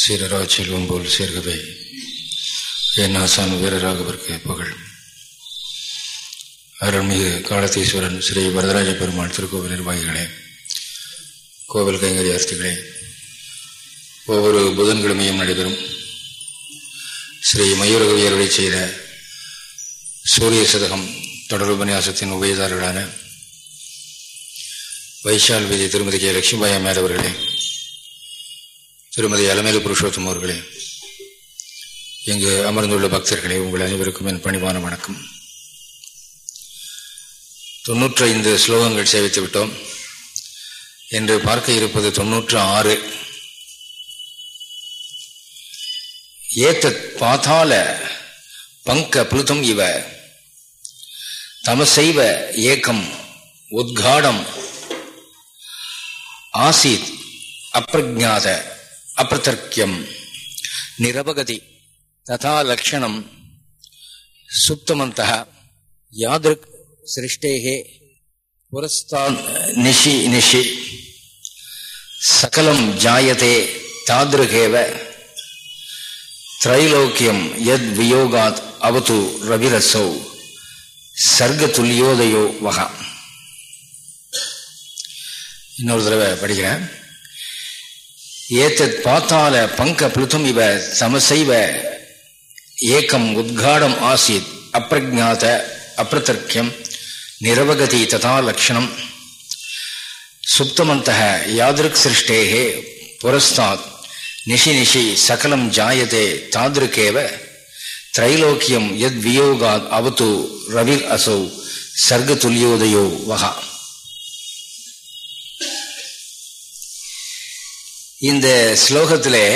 சீரரா செல்வம் போல் சேர்கவே என் ஆசான் வீரராகவர்க்கு புகழ். அருள்மிகு காலத்தீஸ்வரன் ஸ்ரீ வரதராஜ பெருமாள் திருக்கோவில் நிர்வாகிகளே கோவில் கைங்கரியார்த்திகளே ஒவ்வொரு புதன்கிழமையும் நடைபெறும். ஸ்ரீ மயூரகவியர்களை செய்த சூரிய சதகம் தொடர் உபன்யாசத்தின் உபயதாரர்களான வைஷால் விதி திருமதி கே. லட்சுமிபாய் அம்மையார் அவர்களே திருமதி அலமேலு புருஷோத்தம் அவர்களே இங்கு அமர்ந்துள்ள பக்தர்களே உங்கள் அனைவருக்கும் என் பணிவான வணக்கம். தொன்னூற்றி ஐந்து ஸ்லோகங்கள் சேவித்து விட்டோம். என்று பார்க்க இருப்பது தொன்னூற்று ஆறு. ஏத்த பாதாள பங்க புலுத்தம் இவ தமசைவ ஏக்கம் உத்காடம் ஆசீத் அப்பிரஜாத அப்பிரதர்க்கியம் நிரபகதி ததா லக்ஷணம் சுப்தமந்த யாதிருக் சிருஷ்டேகே புரஸ்தான் நிஷி நிஷி சகலம் ஜாயதே தாதிருகேவ திரைலோக்கியம் யத் வியோகாத் அவது ரவிரசௌ சர்க்கதுல்யோதயோ வகா இன்னொரு தடவை படிக்கிறேன். ஏத்தத் பாத்தால பங்க பிளுத்தும் இவ சமசைவ ஏக்கம் உத்காடம் ஆசீத் அப்பிரஜாத அப்பிரதர்க்கியம் நிரவகதி ததா லக்ஷணம். சுப்தமந்த யாதிருக் சிருஷ்டேகே புரஸ்தாத் நிஷி நிஷி சகலம் ஜாயதே தாதிருக்கேவ திரைலோக்கியம் எத் வியோகாத் அவது ரவில் அசௌ சர்க்கதுல்யோதயோ வகா. இந்த ஸ்லோகத்திலே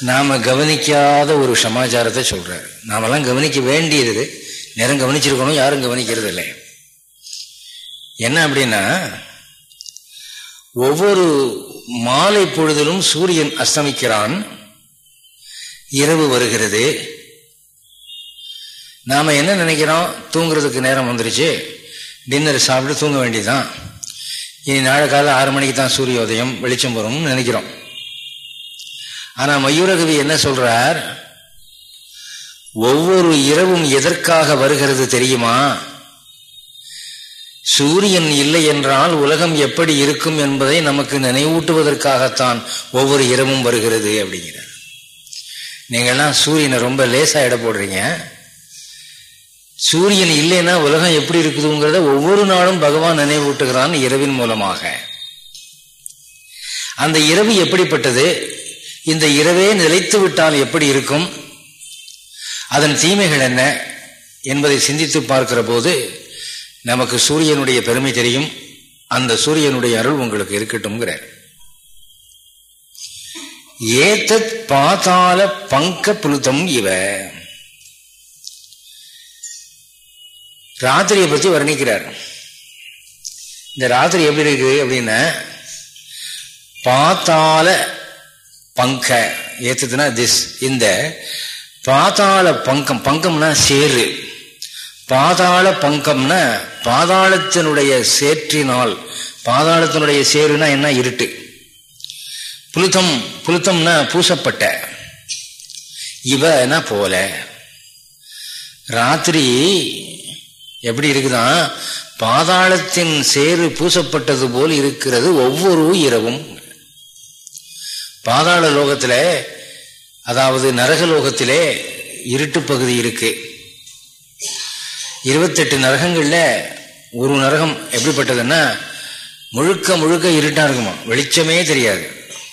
நாம் கவனிக்காத ஒரு சமாச்சாரத்தை சொல்கிறார் நாமெல்லாம் கவனிக்க வேண்டியது நேரம் கவனிச்சிருக்கணும் யாரும் கவனிக்கிறது இல்லை என்ன அப்படின்னா ஒவ்வொரு மாலை பொழுதிலும் சூரியன் அஸ்தமிக்கிறான் இரவு வருகிறது. நாம் என்ன நினைக்கிறோம்? தூங்குறதுக்கு நேரம் வந்துருச்சு டின்னர் சாப்பிட்டு தூங்க வேண்டியதுதான். இனி நாளை காலம் ஆறு மணிக்கு தான் சூரிய உதயம் வெளிச்சம் வரும்னு நினைக்கிறோம். ஆனா மயூரகவி என்ன சொல்றார்? ஒவ்வொரு இரவும் எதற்காக வருகிறது தெரியுமா? சூரியன் இல்லை என்றால் உலகம் எப்படி இருக்கும் என்பதை நமக்கு நினைவூட்டுவதற்காகத்தான் ஒவ்வொரு இரவும் வருகிறது அப்படிங்கிறார். நீங்கள்லாம் சூரியனை ரொம்ப லேசாக இட போடுறீங்க. சூரியன் இல்லைன்னா உலகம் எப்படி இருக்குதுங்கிறத ஒவ்வொரு நாளும் பகவான் நினைவூட்டுகிறான் இரவின் மூலமாக. அந்த இரவு எப்படிப்பட்டது? இந்த இரவே நிலைத்து விட்டால் எப்படி இருக்கும்? அதன் தீமைகள் என்ன? என்பதை சிந்தித்து பார்க்கிற போது நமக்கு சூரியனுடைய பெருமை தெரியும். அந்த சூரியனுடைய அருள் உங்களுக்கு இருக்கட்டும்ங்கிறார். ஏத்தத் பாதாள பங்க புலுத்தம் இவ. ராத்திரியை பற்றி வர்ணிக்கிறார். இந்த ராத்திரி எப்படி இருக்கு அப்படின்னா பாத்தாள பங்க ஏத்துதுன்னா திஸ் இந்த பாதாள பங்கம் பங்கம்னா சேரு பாதாள பங்கம்னா பாதாளத்தினுடைய சேற்றினால் பாதாளத்தினுடைய சேருனா என்ன? இருட்டு. புலுத்தம் புலுத்தம்னா பூசப்பட்ட. இவனா போல? ராத்திரி எப்படி இருக்குதான் பாதாளத்தின் சேறு பூசப்பட்டது போல் இருக்கிறது ஒவ்வொரு இரவும். பாதாள லோகத்தில் அதாவது நரகலோகத்திலே இருட்டு பகுதி இருக்கு. இருபத்தெட்டு நரகங்களில் ஒரு நரகம் எப்படிப்பட்டதுன்னா முழுக்க முழுக்க இருட்டாக இருக்குமா? வெளிச்சமே தெரியாது.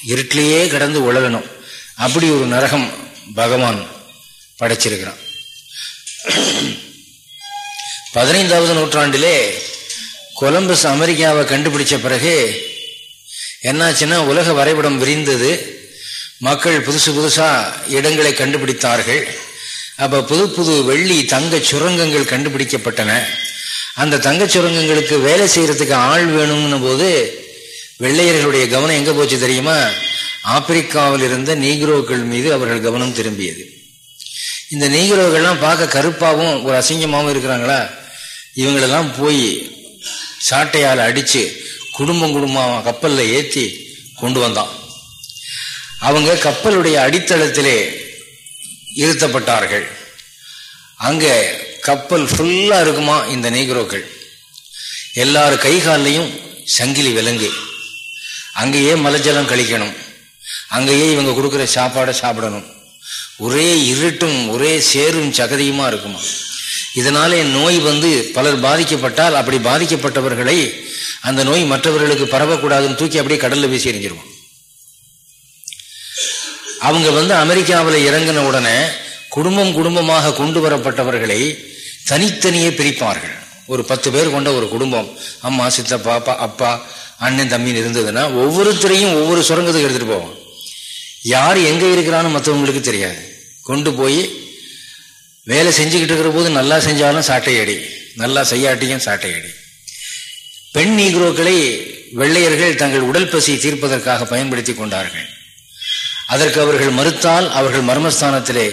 இருட்டிலேயே கடந்து உழலணும். அப்படி ஒரு நரகம் பகவான் படைச்சிருக்கிறான். பதினைந்தாவது நூற்றாண்டிலே கொலம்பஸ் அமெரிக்காவை கண்டுபிடிச்ச பிறகு என்னாச்சுன்னா உலக வரைபடம் விரிந்தது. மக்கள் புதுசு புதுசாக இடங்களை கண்டுபிடித்தார்கள். அப்போ புது புது வெள்ளி தங்க சுரங்கங்கள் கண்டுபிடிக்கப்பட்டன. அந்த தங்க சுரங்கங்களுக்கு வேலை செய்கிறதுக்கு ஆள் வேணும்னு போது வெள்ளையர்களுடைய கவனம் எங்கே போச்சு தெரியுமா? ஆப்பிரிக்காவில் இருந்த நீக்ரோக்கள் மீது அவர்கள் கவனம் திரும்பியது. இந்த நீக்ரோக்கள்லாம் பார்க்க கருப்பாகவும் ஒரு அசிங்கமாகவும் இருக்கிறாங்களா? இவங்களெல்லாம் போய் சாட்டையால் அடித்து குடும்பம் குடும்பம் கப்பலில் ஏற்றி கொண்டு வந்தான். அவங்க கப்பலுடைய அடித்தளத்திலே இருத்தப்பட்டார்கள் அங்கே கப்பல் ஃபுல்லாக இருக்குமா இந்த நீக்ரோக்கள். எல்லார் கை காலையும் சங்கிலி விலங்கு. அங்கேயே மலஜலம் கழிக்கணும். அங்கேயே இவங்க கொடுக்குற சாப்பாடை சாப்பிடணும். ஒரே இருட்டும் ஒரே சேரும் சகதியுமா இருக்குமா? இதனாலே நோய் வந்து பலர் பாதிக்கப்பட்டால் அப்படி பாதிக்கப்பட்டவர்களை அந்த நோய் மற்றவர்களுக்கு பரவக்கூடாதுன்னு தூக்கி அப்படியே கடலில் வீசி எறிஞ்சிருவோம் அவங்க வந்து அமெரிக்காவில் இறங்கின உடனே குடும்பம் குடும்பமாக கொண்டு வரப்பட்டவர்களை தனித்தனியே பிரிப்பார்கள். ஒரு பத்து பேர் கொண்ட ஒரு குடும்பம். அம்மா சித்தப்பா அப்பா அப்பா அண்ணன் தம்பின்னு இருந்ததுன்னா ஒவ்வொருத்தரையும் ஒவ்வொரு சுரங்கத்துக்கு எடுத்துகிட்டு போவோம் யார் எங்கே இருக்கிறான்னு மற்றவங்களுக்கு தெரியாது. கொண்டு போய் வேலை செஞ்சுக்கிட்டு இருக்கிற போது நல்லா செஞ்சாலும் சாட்டையடி. நல்லா செய்யாட்டியும் சாட்டையடி. பெண் நீக்ரோக்களை வெள்ளையர்கள் தங்கள் உடல் பசி தீர்ப்பதற்காக பயன்படுத்தி கொண்டார்கள். அதற்கு அவர்கள் மறுத்தால் அவர்கள் மர்மஸ்தானத்திலே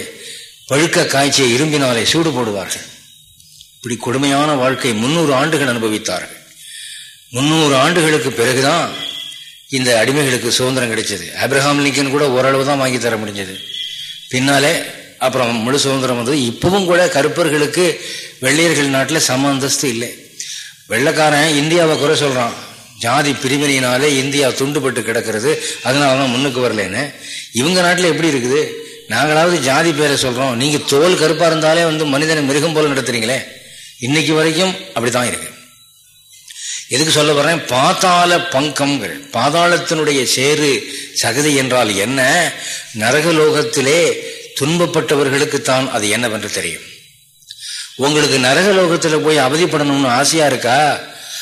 பழுக்க காய்ச்சிய இரும்பினாலே சூடு போடுவார்கள். இப்படி கொடுமையான வாழ்க்கை முன்னூறு ஆண்டுகள் அனுபவித்தார்கள். முன்னூறு ஆண்டுகளுக்கு பிறகுதான் இந்த அடிமைகளுக்கு சுதந்திரம் கிடைச்சது. அப்ரஹாம் லிங்கன் கூட ஓரளவு தான் வாங்கி தர முடிஞ்சது. பின்னாலே அப்புறம் முழு சுதந்திரம் வந்தது. இப்பவும் கூட கருப்பர்களுக்கு வெள்ளையர்கள் நாட்டில் சம அந்தஸ்து இல்லை. வெள்ளக்காரன் இந்தியாவை குறை சொல்கிறான் ஜாதி பிரிவினையினாலே இந்தியா துண்டுபட்டு கிடக்கிறது. அதனால தான் முன்னுக்கு வரலன்னு. இவங்க நாட்டில் எப்படி இருக்குது? நாங்களாவது ஜாதி பேரை சொல்கிறோம் நீங்கள் தோல் கருப்பாக இருந்தாலே வந்து மனிதனை மிருகம் போல நடத்துறீங்களே. இன்னைக்கு வரைக்கும் அப்படித்தான் இருக்கு. எதுக்கு சொல்ல வர்றேன்? பாதாள பங்கம்கள் பாதாளத்தினுடைய சேரு சகதி என்றால் என்ன? நரகலோகத்திலே துன்பப்பட்டவர்களுக்கு தான் அது என்னவென்று தெரியும். உங்களுக்கு நரகலோகத்தில் போய் அவதிப்படணும்னு ஆசையா இருக்கா?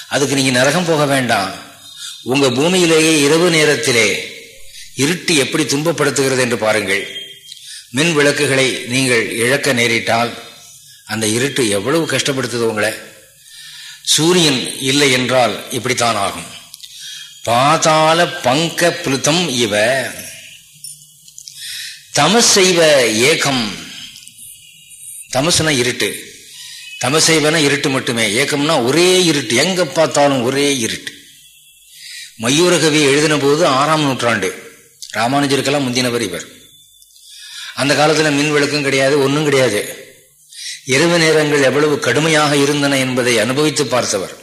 அதுக்கு நீங்க நரகம் போக வேண்டாம். உங்க பூமியிலேயே இரவு நேரத்திலே இருட்டு எப்படி துன்பப்படுத்துகிறது என்று பாருங்கள். மின் விளக்குகளை நீங்கள் இழக்க நேரிட்டால் அந்த இருட்டு எவ்வளவு கஷ்டப்படுத்துது உங்களை? சூரியன் இல்லை என்றால் இப்படித்தான் ஆகும். பாதாள பங்க புலுத்தம் இவ தமசைவ ஏகம். தமசுனா இருட்டு. தமசைவன இருட்டு மட்டுமே. ஏக்கம்னா ஒரே இருட்டு. எங்க பார்த்தாலும் ஒரே இருட்டு. மயூரகவி எழுதின போது ஆறாம் நூற்றாண்டு. ராமானுஜருக்கெல்லாம் முந்தினவர் இவர். அந்த காலத்தில் மின் விளக்கும் கிடையாது ஒன்றும் கிடையாது. இரவு நேரங்கள் எவ்வளவு கடுமையாக இருந்தன என்பதை அனுபவித்து பார்த்தவர்.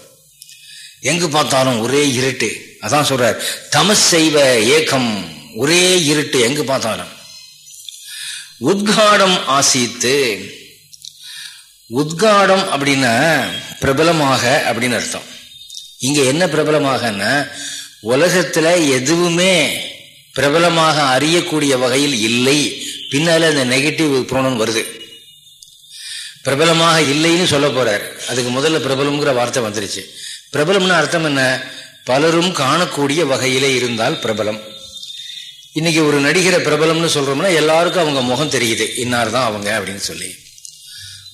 எங்கு பார்த்தாலும் ஒரே இருட்டு. அதான் சொல்றார். தமஸ் ஏக்கம் ஒரே இருட்டு எங்கு பார்த்தாலும். உத்காடம் ஆசித்து உத்காடம் அப்படின்னா பிரபலமாக அப்படின்னு அர்த்தம். இங்க என்ன பிரபலமாகன்னா உலகத்துல எதுவுமே பிரபலமாக அறியக்கூடிய வகையில் இல்லை. பின்னால அந்த நெகட்டிவ் புரோணம் வருது. பிரபலமாக இல்லைன்னு சொல்ல போறார். அதுக்கு முதல்ல பிரபலம்ங்கிற வார்த்தை வந்துருச்சு. பிரபலம்னு அர்த்தம் என்ன? பலரும் காணக்கூடிய வகையிலே இருந்தால் பிரபலம். இன்னைக்கு ஒரு நடிகரை பிரபலம்னு சொல்றோம்னா எல்லாருக்கும் அவங்க முகம் தெரியுது. இன்னார் தான் அவங்க அப்படின்னு சொல்லி.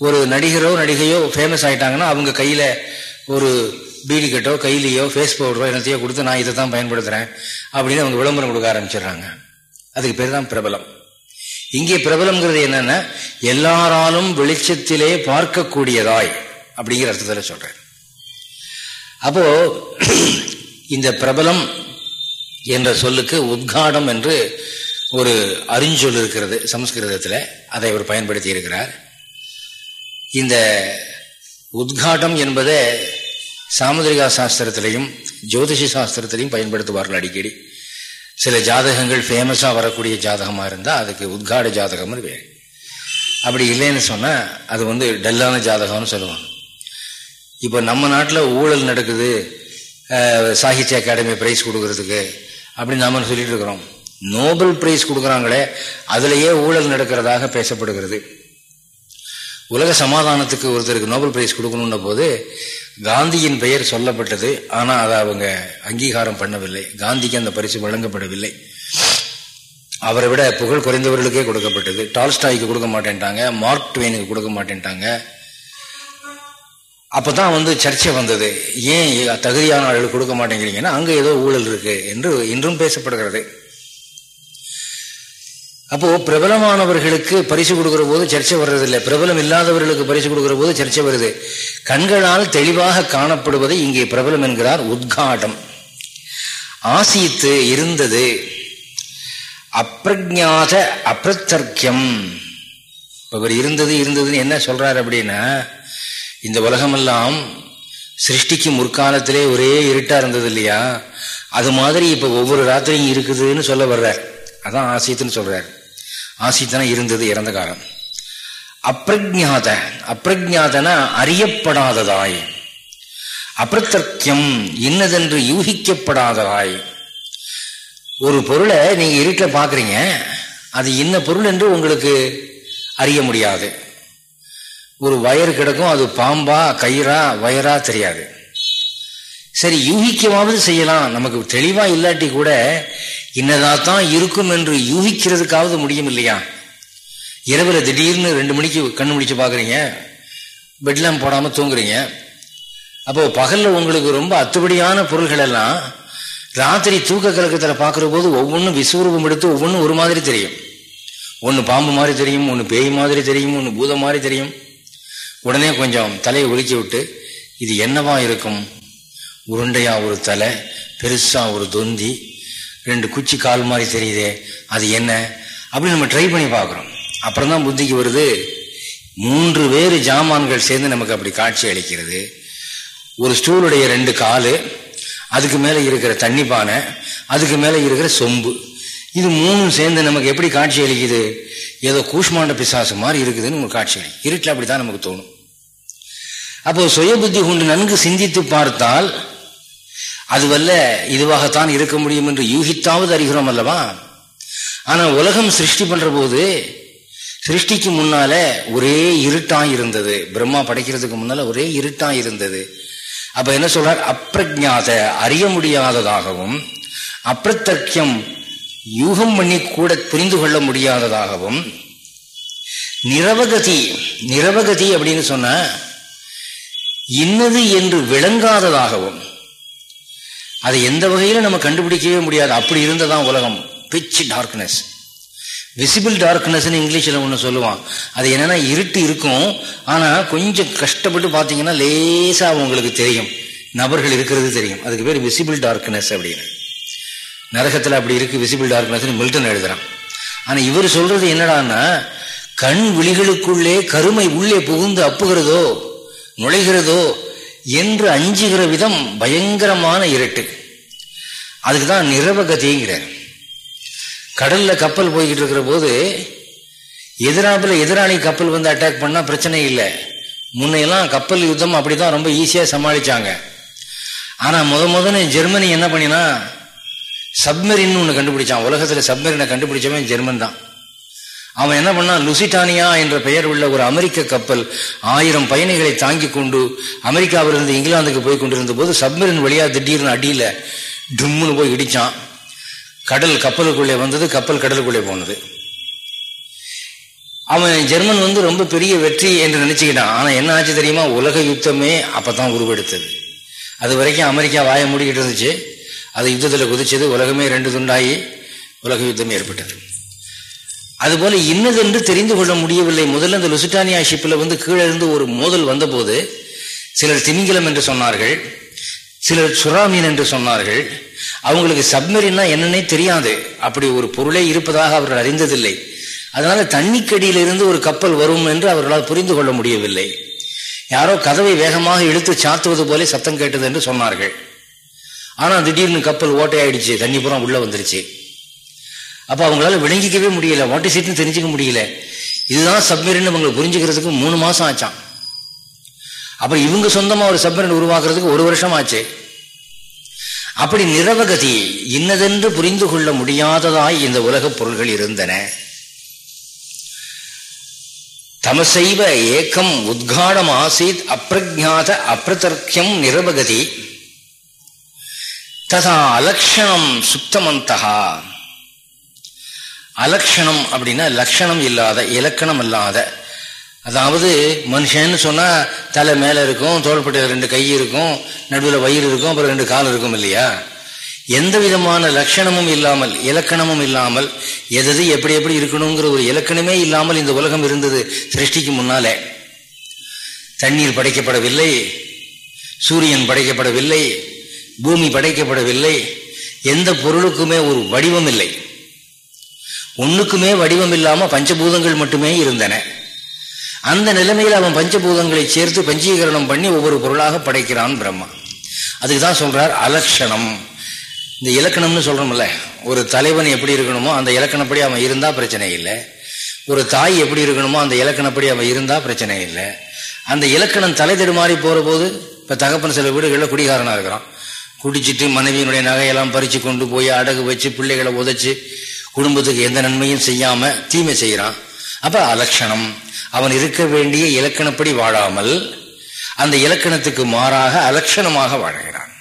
ஒரு நடிகரோ நடிகையோ ஃபேமஸ் ஆகிட்டாங்கன்னா அவங்க கையில் ஒரு பீடி கட்டோ கையிலையோ ஃபேஸ் பவுடரோ என்னத்தையோ கொடுத்து நான் இதை தான் பயன்படுத்துகிறேன் அப்படின்னு அவங்க விளம்பரம் கொடுக்க ஆரம்பிச்சிடுறாங்க. அதுக்கு பேர் தான் பிரபலம். இங்கே பிரபலம்ங்கிறது என்னன்னா எல்லாராலும் வெளிச்சத்திலே பார்க்கக்கூடியதாய் அப்படிங்கிற அர்த்தத்தில் சொல்கிறேன் அப்போ இந்த பிரபலம் என்ற சொல்லுக்கு உத்காடம் என்று ஒரு அறிஞ்சொல் இருக்கிறது சமஸ்கிருதத்தில். அதை அவர் பயன்படுத்தி இருக்கிறார். இந்த உத்காட்டம் என்பதை சாமுதிரிகா சாஸ்திரத்திலையும் ஜோதிஷி சாஸ்திரத்திலையும் பயன்படுத்துவார்கள் அடிக்கடி. சில ஜாதகங்கள் ஃபேமஸாக வரக்கூடிய ஜாதகமாக இருந்தால் அதுக்கு உத்காட ஜாதகம்னு வே அப்படி இல்லைன்னு சொன்னால் அது வந்து டல்லான ஜாதகம்னு சொல்லுவாங்க. இப்போ நம்ம நாட்டில் ஊழல் நடக்குது. சாகித்ய அகாடமி பிரைஸ் கொடுக்கறதுக்கு. அப்படின்னு நாம சொல்லிட்டு இருக்கிறோம். நோபல் பிரைஸ் கொடுக்குறாங்களே அதுலேயே ஊழல் நடக்கிறதாக பேசப்படுகிறது. உலக சமாதானத்துக்கு ஒருத்தருக்கு நோபல் பிரைஸ் கொடுக்கணுன்ற போது காந்தியின் பெயர் சொல்லப்பட்டது ஆனால் அதை அவங்க அங்கீகாரம் பண்ணவில்லை. காந்திக்கு அந்த பரிசு வழங்கப்படவில்லை. அவரை விட புகழ் குறைந்தவர்களுக்கே கொடுக்கப்பட்டது. டால்ஸ்டாய்க்கு கொடுக்க மாட்டேன்ட்டாங்க மார்க் ட்வெயினுக்கு கொடுக்க மாட்டேன்ட்டாங்க. அப்போ தான் வந்து சர்ச்சை வந்தது. ஏன் தகுதியான ஆளுக்கு கொடுக்க மாட்டேங்கிறீங்கன்னா அங்கே ஏதோ ஊழல் இருக்கு என்று இன்றும் பேசப்படுகிறது. அப்போ பிரபலமானவர்களுக்கு பரிசு கொடுக்குற போது சர்ச்சை வர்றதில்லை. பிரபலம் இல்லாதவர்களுக்கு பரிசு கொடுக்குற போது சர்ச்சை வருது. கண்களால் தெளிவாக காணப்படுவதை இங்கே பிரபலம் என்கிறார் உத்காடம். ஆசித்து இருந்தது அப்பிரஜாத அப்பிரத்தர்க்கியம் இவர் இருந்தது இருந்ததுன்னு என்ன சொல்றாரு அப்படின்னா இந்த உலகமெல்லாம் சிருஷ்டிக்கு முற்காலத்திலே ஒரே இருட்டா இருந்தது இல்லையா? அது மாதிரி இப்ப ஒவ்வொரு ராத்திரியும் இருக்குதுன்னு சொல்ல வர்றார். அதான் ஆசித்துன்னு சொல்றார். ஆசித்தனா இருந்தது இறந்த காலம். அப்பிரஜாத அப்பிரஜாதன அறியப்படாததாய். அப்பிரத்தர்க்கியம் இன்னதென்று யூகிக்கப்படாததாய். ஒரு பொருளை நீங்க இருட்டில் பாக்குறீங்க அது இன்ன பொருள் என்று உங்களுக்கு அறிய முடியாது. ஒரு வயர் கிடக்கும் அது பாம்பா கயிறா வயரா தெரியாது. சரி யூகிக்கவாவது செய்யலாம். நமக்கு தெளிவா இல்லாட்டி கூட இன்னதாத்தான் இருக்கும் என்று யூகிக்கிறதுக்காவது முடியும் இல்லையா? இரவில் திடீர்னு ரெண்டு மணிக்கு கண்ணு முடிச்சு பாக்குறீங்க பெட்லாம் போடாம தூங்குறீங்க. அப்போ பகல்ல உங்களுக்கு ரொம்ப அத்துபடியான பொருள்கள் எல்லாம் ராத்திரி தூக்க கலக்கத்தில் பார்க்குற போது ஒவ்வொன்றும் விஸ்வரூபம் எடுத்து ஒவ்வொன்றும் ஒரு மாதிரி தெரியும். ஒன்று பாம்பு மாதிரி தெரியும் ஒன்று பேய் மாதிரி தெரியும் ஒன்று பூதம் மாதிரி தெரியும். உடனே கொஞ்சம் தலையை ஒழிச்சு விட்டு இது என்னவா இருக்கும்? உருண்டையா ஒரு தலை பெருசா ஒரு தொந்தி ரெண்டு குச்சி கால் மாதிரி தெரியுதே அது என்ன? அப்படின்னு நம்ம ட்ரை பண்ணி பார்க்குறோம். அப்புறம் தான் புத்திக்கு வருது மூன்று வேறு ஜாமான்கள் சேர்ந்து நமக்கு அப்படி காட்சி அளிக்கிறது. ஒரு ஸ்டூலுடைய ரெண்டு காலு அதுக்கு மேலே இருக்கிற தண்ணி பானை அதுக்கு மேலே இருக்கிற சொம்பு. இது மூணும் சேர்ந்து நமக்கு எப்படி காட்சி அளிக்குது? ஏதோ கூஷ்மாண்ட பிசாசு மாதிரி இருக்குதுன்னு ஒரு காட்சி அளிக்கும் இருட்டில் அப்படித்தான் நமக்கு தோணும். அப்போ சுய புத்தி கொண்டு நன்கு சிந்தித்து பார்த்தால் அதுவல்ல இதுவாகத்தான் இருக்க முடியும் என்று யூகித்தாவது அறிகிறோம் அல்லவா? ஆனால் உலகம் சிருஷ்டி பண்ற போது சிருஷ்டிக்கு முன்னால ஒரே இருட்டா இருந்தது. பிரம்மா படைக்கிறதுக்கு முன்னால ஒரே இருட்டா இருந்தது. அப்ப என்ன சொல்றார்? அப்பிரஜாத அறிய முடியாததாகவும் அப்பிரத்தக்கியம் யூகம் பண்ணி கூட புரிந்து கொள்ள முடியாததாகவும் நிரவகதி நிரவகதி அப்படின்னு சொன்ன இன்னது என்று விளங்காததாகவும் அதை எந்த வகையிலும் நம்ம கண்டுபிடிக்கவே முடியாது. அப்படி இருந்ததான் உலகம். பிச் டார்க்னஸ் விசிபிள் டார்க்னஸ்னு இங்கிலீஷில் ஒன்று சொல்லுவான். அது என்னன்னா இருட்டு இருக்கும். ஆனால் கொஞ்சம் கஷ்டப்பட்டு பார்த்தீங்கன்னா லேசாக உங்களுக்கு தெரியும். நபர்கள் இருக்கிறது தெரியும். அதுக்கு பேர் விசிபிள் டார்க்னஸ் அப்படின்னு. நரகத்தில் அப்படி இருக்குது விசிபிள் டார்க்னஸ்னு மில்டன் எழுதுகிறான் ஆனால் இவர் சொல்கிறது என்னடான்னா கண் விழிகளுக்குள்ளே கருமை உள்ளே புகுந்து அப்புகிறதோ நுழைகிறதோ என்று அஞ்சுகிற விதம் பயங்கரமான இருட்டு. அதுக்கு தான் நிரவகதிங்கிறார். கடலில் கப்பல் போய்கிட்டு இருக்கிற போது எதிராப்பில் எதிராளி கப்பல் வந்து அட்டாக் பண்ணால் பிரச்சனை இல்லை. முன்னையெல்லாம் கப்பல் யுத்தம் அப்படி தான் ரொம்ப ஈஸியாக சமாளிச்சாங்க. ஆனால் முத முதன்னு ஜெர்மனி என்ன பண்ணினா சப்மெரின்னு ஒன்று கண்டுபிடிச்சான். உலகத்தில் சப்மெரினை கண்டுபிடிச்சவன் ஜெர்மன் தான். அவன் என்ன பண்ணான்? லுசிட்டானியா என்ற பெயர் உள்ள ஒரு அமெரிக்க கப்பல் ஆயிரம் பயணிகளை தாங்கி கொண்டு அமெரிக்காவிலிருந்து இங்கிலாந்துக்கு போய் கொண்டிருந்த போது சப்மெரின் வழியாக திடீர்னு அடியில் டும்முன்னு போய் இடித்தான் கடல் கப்பலுக்குள்ளே வந்தது கப்பல் கடலுக்குள்ளே போனது. அவன் ஜெர்மன் வந்து ரொம்ப பெரிய வெற்றி என்று நினச்சிக்கிட்டான். ஆனால் என்ன ஆச்சு தெரியுமா? உலக யுத்தமே அப்போ தான் உருவெடுத்தது. அது வரைக்கும் அமெரிக்கா வாய மூடிக்கிட்டு இருந்துச்சு. அது யுத்தத்தில் குதிச்சது உலகமே ரெண்டு துண்டாகி உலக யுத்தம் ஏற்பட்டது. அதுபோல இன்னதென்று தெரிந்து கொள்ள முடியவில்லை. முதல்ல அந்த லுசிட்டானியா ஷிப்பில் வந்து கீழே இருந்து ஒரு மோதல் வந்தபோது சிலர் திமிங்கலம் என்று சொன்னார்கள் சிலர் சுறாமீன் என்று சொன்னார்கள். அவங்களுக்கு சப்மெரின்னா என்னன்னே தெரியாது. அப்படி ஒரு பொருளே இருப்பதாக அவர்கள் அறிந்ததில்லை. அதனால தண்ணிக்கடியிலிருந்து ஒரு கப்பல் வரும் என்று அவர்களால் புரிந்து கொள்ள முடியவில்லை. யாரோ கதவை வேகமாக இழுத்து சாத்துவது போலே சத்தம் கேட்டது என்று சொன்னார்கள். ஆனால் திடீர்னு கப்பல் ஓட்டையாயிடுச்சு தண்ணி புறம் உள்ளே வந்துருச்சு. அப்போ அவங்களால விளங்கிக்கவே முடியல ஓட்டை சீட்னு தெரிஞ்சுக்க முடியல. இதுதான் சப்மெரின் அவங்களை புரிஞ்சுக்கிறதுக்கு மூணு மாதம் ஆச்சான் அப்புறம் இவங்க சொந்தமாக ஒரு சப்மரின் உருவாக்குறதுக்கு ஒரு வருஷம் ஆச்சு. அப்படி நிரவகதி இன்னதென்று புரிந்து கொள்ள முடியாததாய் இந்த உலகப் பொருள்கள் இருந்தன. தமசைவ ஏக்கம் உத்காடம் ஆசீத் அப்பிரஜாத அப்பிரதர்க்கியம் நிரவகதி ததா அலக்ஷணம் சுத்தமந்தகா அலக்ஷணம் அப்படின்னா லக்ஷணம் இல்லாத இலக்கணம் இல்லாத. அதாவது மனுஷன்னு சொன்னால் தலை மேலே இருக்கும் தோள்பட்ட ரெண்டு கை இருக்கும் நடுவில் வயிறு இருக்கும் அப்புறம் ரெண்டு கால் இருக்கும் இல்லையா? எந்த விதமான லட்சணமும் இல்லாமல் இலக்கணமும் இல்லாமல் எதது எப்படி எப்படி இருக்கணுங்கிற ஒரு இலக்கணமே இல்லாமல் இந்த உலகம் இருந்தது சிருஷ்டிக்கு முன்னாலே. தண்ணீர் படைக்கப்படவில்லை சூரியன் படைக்கப்படவில்லை பூமி படைக்கப்படவில்லை. எந்த பொருளுக்குமே ஒரு வடிவம் இல்லை ஒன்றுக்குமே வடிவம் இல்லாமல் பஞ்சபூதங்கள் மட்டுமே இருந்தன. அந்த நிலைமையில் அவன் பஞ்சபூதங்களை சேர்த்து பஞ்சீகரணம் பண்ணி ஒவ்வொரு பொருளாக படைக்கிறான் பிரம்மா. அதுக்கு தான் சொல்கிறார் அலட்சணம் இந்த இலக்கணம்னு சொல்கிறோம்ல ஒரு தலைவன் எப்படி இருக்கணுமோ அந்த இலக்கணப்படி அவன் இருந்தால் பிரச்சனை இல்லை. ஒரு தாய் எப்படி இருக்கணுமோ அந்த இலக்கணப்படி அவன் இருந்தால் பிரச்சனை இல்லை. அந்த இலக்கணம் தலை தடுமாறி போகிற போது இப்போ தகப்பன் சில வீடுகளில் குடிகாரனாக இருக்கிறான். குடிச்சிட்டு மனைவியினுடைய நகையெல்லாம் பறிச்சு கொண்டு போய் அடகு வச்சு பிள்ளைகளை உதைச்சு குடும்பத்துக்கு எந்த நன்மையும் செய்யாம தீமை செய்யறான் அப்ப அலட்சணம். அவன் இருக்க வேண்டிய இலக்கணப்படி வாழாமல் அந்த இலக்கணத்துக்கு மாறாக அலட்சணமாக வாழ்கிறான்.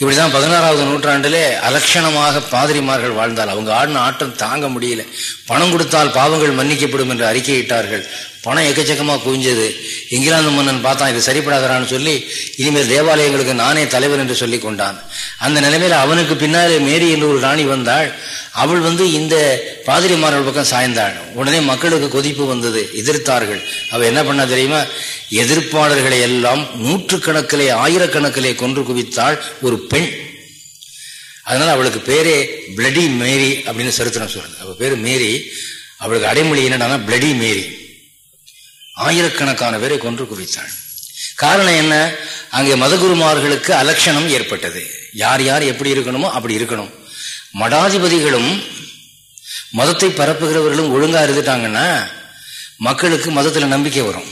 இப்படிதான் பதினாறாவது நூற்றாண்டிலே அலட்சணமாக பாதிரிமார்கள் வாழ்ந்தால் அவங்க ஆடின ஆட்டம் தாங்க முடியல. பணம் கொடுத்தால் பாவங்கள் மன்னிக்கப்படும் என்று அறிக்கையிட்டார்கள். பணம் எக்கச்சக்கமாக குவிஞ்சது. இங்கிலாந்து மன்னன் பார்த்தான் இது சரிப்படாதான்னு சொல்லி இனிமேல் தேவாலயங்களுக்கு நானே தலைவர் என்று சொல்லி கொண்டான். அந்த நிலைமையில் அவனுக்கு பின்னாலே மேரி என்று ஒரு ராணி வந்தாள். அவள் வந்து இந்த பாதிரிமார்கள் பக்கம் சாய்ந்தாள். உடனே மக்களுக்கு கொதிப்பு வந்தது எதிர்த்தார்கள். அவள் என்ன பண்ண தெரியுமா? எதிர்ப்பாளர்களை எல்லாம் நூற்றுக்கணக்கிலே ஆயிரக்கணக்கிலே கொன்று குவித்தாள் ஒரு பெண். அதனால அவளுக்கு பேரே பிளடி மேரி அப்படின்னு சரித்திரம் சொல்றது அவள் பேர் மேரி. அவளுக்கு அடைமொழி என்னடானா பிளடி மேரி ஆயிரக்கணக்கான பேரை கொன்று குவித்தான் காரணம் என்ன? அங்கே மதகுருமார்களுக்கு அலட்சணம் ஏற்பட்டது. யார் யார் எப்படி இருக்கணுமோ அப்படி இருக்கணும். மடாதிபதிகளும் மதத்தை பரப்புகிறவர்களும் ஒழுங்காக இருந்துட்டாங்கன்னா மக்களுக்கு மதத்தில் நம்பிக்கை வரும்.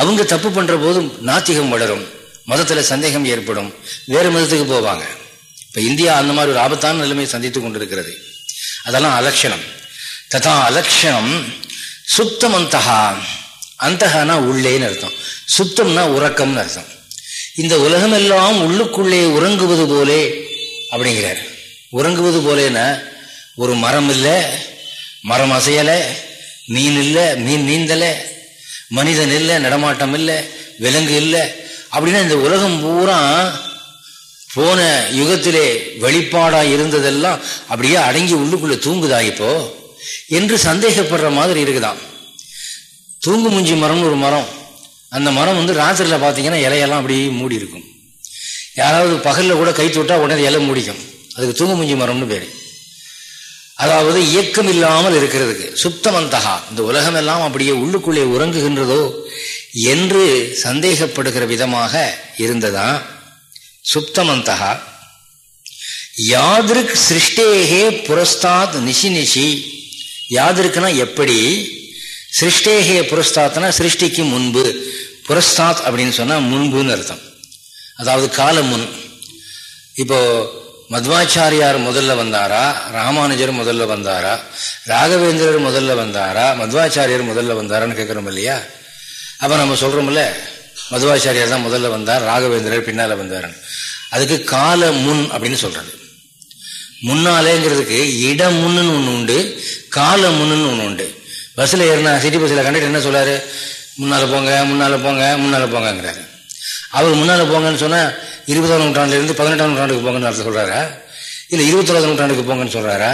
அவங்க தப்பு பண்ணுற போதும் நாத்திகம் வளரும். மதத்தில் சந்தேகம் ஏற்படும். வேறு மதத்துக்கு போவாங்க. இப்போ இந்தியா அந்த மாதிரி ஒரு ஆபத்தான நிலைமையை சந்தித்துக் கொண்டிருக்கிறது. அதெல்லாம் அலட்சணம். ததா அலட்சணம் சுத்தமந்தகா அந்தகானா உள்ளேன்னு அர்த்தம். சுத்தம்னா உறக்கம்னு அர்த்தம். இந்த உலகம் எல்லாம் உள்ளுக்குள்ளே உறங்குவது போலே அப்படிங்கிறார். உறங்குவது போலேன்னா ஒரு மரம் இல்லை மரம் அசையலை மீன் இல்லை மீன் நீந்தலை மனிதன் இல்லை நடமாட்டம் இல்லை விலங்கு இல்லை அப்படின்னா இந்த உலகம் பூரா போன யுகத்திலே வெளிப்பாடாக இருந்ததெல்லாம் அப்படியே அடங்கி உள்ளுக்குள்ளே தூங்குதா இப்போ? என்று சந்தேகப்படுற மாதிரி இருக்குதான் தூங்கு முஞ்சி மரம்னு ஒரு மரம். அந்த மரம் வந்து ராத்திரியில் பார்த்தீங்கன்னா இலையெல்லாம் அப்படியே மூடி இருக்கும் யாராவது பகலில் கூட கை தொட்டால் உடனே இலை மூடிக்கும். அதுக்கு தூங்கு முஞ்சி மரம்னு பேர். அதாவது இயக்கம் இல்லாமல் இருக்கிறதுக்கு சுத்தமந்தகா இந்த உலகம் எல்லாம் அப்படியே உள்ளுக்குள்ளே உறங்குகின்றதோ என்று சந்தேகப்படுகிற விதமாக இருந்ததா? சுப்தமந்தகா. யாதிருக் சிருஷ்டேகே புரஸ்தாத் நிஷி நிஷி. யாதிருக்குன்னா எப்படி? சிருஷ்டேகிய புரஸ்தாத்னா சிருஷ்டிக்கு முன்பு. புரஸ்தாத் அப்படின்னு சொன்னால் முன்புன்னு அர்த்தம். அதாவது கால முன். இப்போ மத்வாச்சாரியார் முதல்ல வந்தாரா? ராமானுஜர் முதல்ல வந்தாரா? ராகவேந்திரர் முதல்ல வந்தாரா? மத்வாச்சாரியர் முதல்ல வந்தாரான்னு கேட்குறோம் இல்லையா? அப்போ நம்ம சொல்கிறோம்ல மதுவாச்சாரியார் தான் முதல்ல வந்தார் ராகவேந்திரர் பின்னால் வந்தார் அதுக்கு கால முன் அப்படின்னு சொல்கிறது முன்னாலேங்கிறதுக்கு இடம் முன்னு ஒன்று உண்டு கால முன்னு ஒன்று உண்டு. பஸ்ஸில் ஏறினா சிட்டி பஸ்ஸில் கண்டக்டர் என்ன சொல்லாரு? முன்னால் போங்க முன்னால் போங்க முன்னால் போங்கங்கிறார். அவர் முன்னால் போங்கன்னு சொன்னால் இருபதாம் நூற்றாண்டுலேருந்து பதினெட்டாம் நூற்றாண்டுக்கு போங்கன்னு அர்த்தம் சொல்கிறாரா இல்லை இருபத்தொராது நூற்றாண்டுக்கு போங்கன்னு சொல்கிறாரா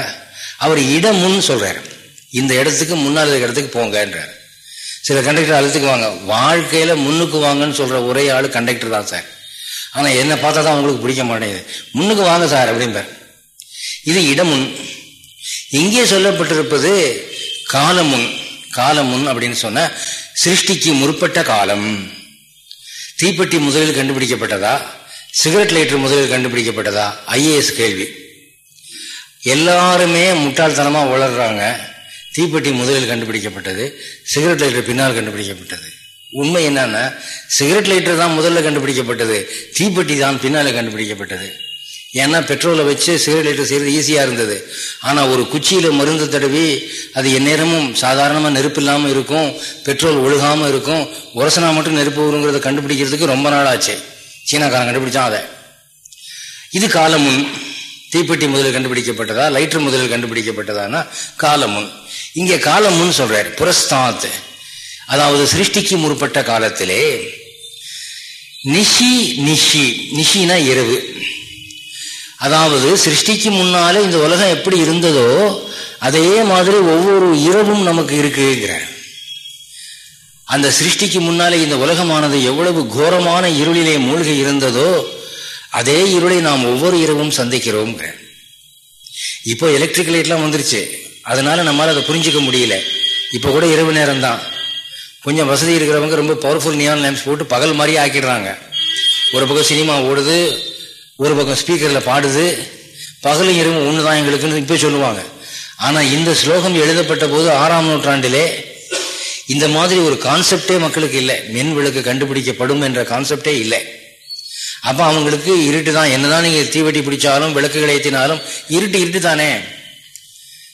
அவர் இடம் முன் இந்த இடத்துக்கு முன்னால் இருக்க இடத்துக்கு போங்கன்றார். சில கண்டக்டர் அழுத்துக்குவாங்க. வாழ்க்கையில் முன்னுக்கு வாங்கன்னு சொல்கிற ஒரே ஆள் கண்டக்டர் தான் சார். ஆனால் என்னை பார்த்தா தான் உங்களுக்கு பிடிக்க மாட்டேங்குது. முன்னுக்கு வாங்க சார் அப்படிம்பார். இது இடமுன். இங்கே சொல்லப்பட்டிருப்பது காலமுன் காலமுன் அப்படின்னு சொன்ன சிருஷ்டிக்கு முற்பட்ட காலம். தீப்பெட்டி முதலில் கண்டுபிடிக்கப்பட்டதா? சிகரெட் லைட்டர் முதலில் கண்டுபிடிக்கப்பட்டதா? ஐஏஎஸ் கேள்வி. எல்லாருமே முட்டாள்தனமாக வளர்றாங்க தீப்பெட்டி முதலில் கண்டுபிடிக்கப்பட்டது சிகரெட் லைட்டர் பின்னால் கண்டுபிடிக்கப்பட்டது. உண்மை என்னன்னா சிகரெட் லைட்டர் தான் முதல்ல கண்டுபிடிக்கப்பட்டது தீப்பெட்டி தான் பின்னால் கண்டுபிடிக்கப்பட்டது. ஏன்னா பெட்ரோலை வச்சு சிகரெட் லைட்டர் செய்கிறது ஈஸியாக இருந்தது. ஆனால் ஒரு குச்சியில் மருந்து தடவி அது எந்நேரமும் சாதாரணமாக நெருப்பு இல்லாமல் இருக்கும் பெட்ரோல் ஒழுகாமல் இருக்கும் உரசனா மட்டும் நெருப்பு வருங்கிறத கண்டுபிடிக்கிறதுக்கு ரொம்ப நாள் ஆச்சு சீனாக்காரன் கண்டுபிடிச்சான் அதை. இது காலமுன் தீப்பெட்டி முதலில் கண்டுபிடிக்கப்பட்டதா லைட்டர் முதலில் கண்டுபிடிக்கப்பட்டதானா காலமுன். இங்கே காலமுன் சொல்கிறார் புரஸ்தாத். அதாவது சிருஷ்டிக்கு முற்பட்ட காலத்திலே நிஷி நிஷி நிஷினா இரவு. அதாவது சிருஷ்டிக்கு முன்னாலே இந்த உலகம் எப்படி இருந்ததோ அதே மாதிரி ஒவ்வொரு இரவும் நமக்கு இருக்குங்கிற அந்த சிருஷ்டிக்கு முன்னாலே இந்த உலகமானது எவ்வளவு கோரமான இருளிலே மூழ்கி இருந்ததோ அதே இருளை நாம் ஒவ்வொரு இரவும் சந்திக்கிறோம் இப்போ எலக்ட்ரிக் லைட்லாம் வந்துருச்சு. அதனால நம்மளால் அதை புரிஞ்சிக்க முடியல. இப்போ கூட இரவு நேரம் தான் கொஞ்சம் வசதி இருக்கிறவங்க ரொம்ப பவர்ஃபுல் நியான் லேம்ப்ஸ் போட்டு பகல் மாதிரி ஆக்கிடுறாங்க. ஒரு பக்கம் சினிமா ஓடுது ஒரு பக்கம் ஸ்பீக்கரில் பாடுது பகலும் இரவும் ஒன்று தான் எங்களுக்குன்னு இப்போ சொல்லுவாங்க. ஆனால் இந்த ஸ்லோகம் எழுதப்பட்ட போது ஆறாம் நூற்றாண்டிலே இந்த மாதிரி ஒரு கான்செப்டே மக்களுக்கு இல்லை. மின் விளக்கு கண்டுபிடிக்கப்படும் என்ற கான்செப்டே இல்லை. அப்போ அவங்களுக்கு இருட்டு தான். என்னதான் நீங்கள் தீவெட்டி பிடிச்சாலும் விளக்குகளை ஏற்றினாலும் இருட்டு இருட்டு தானே.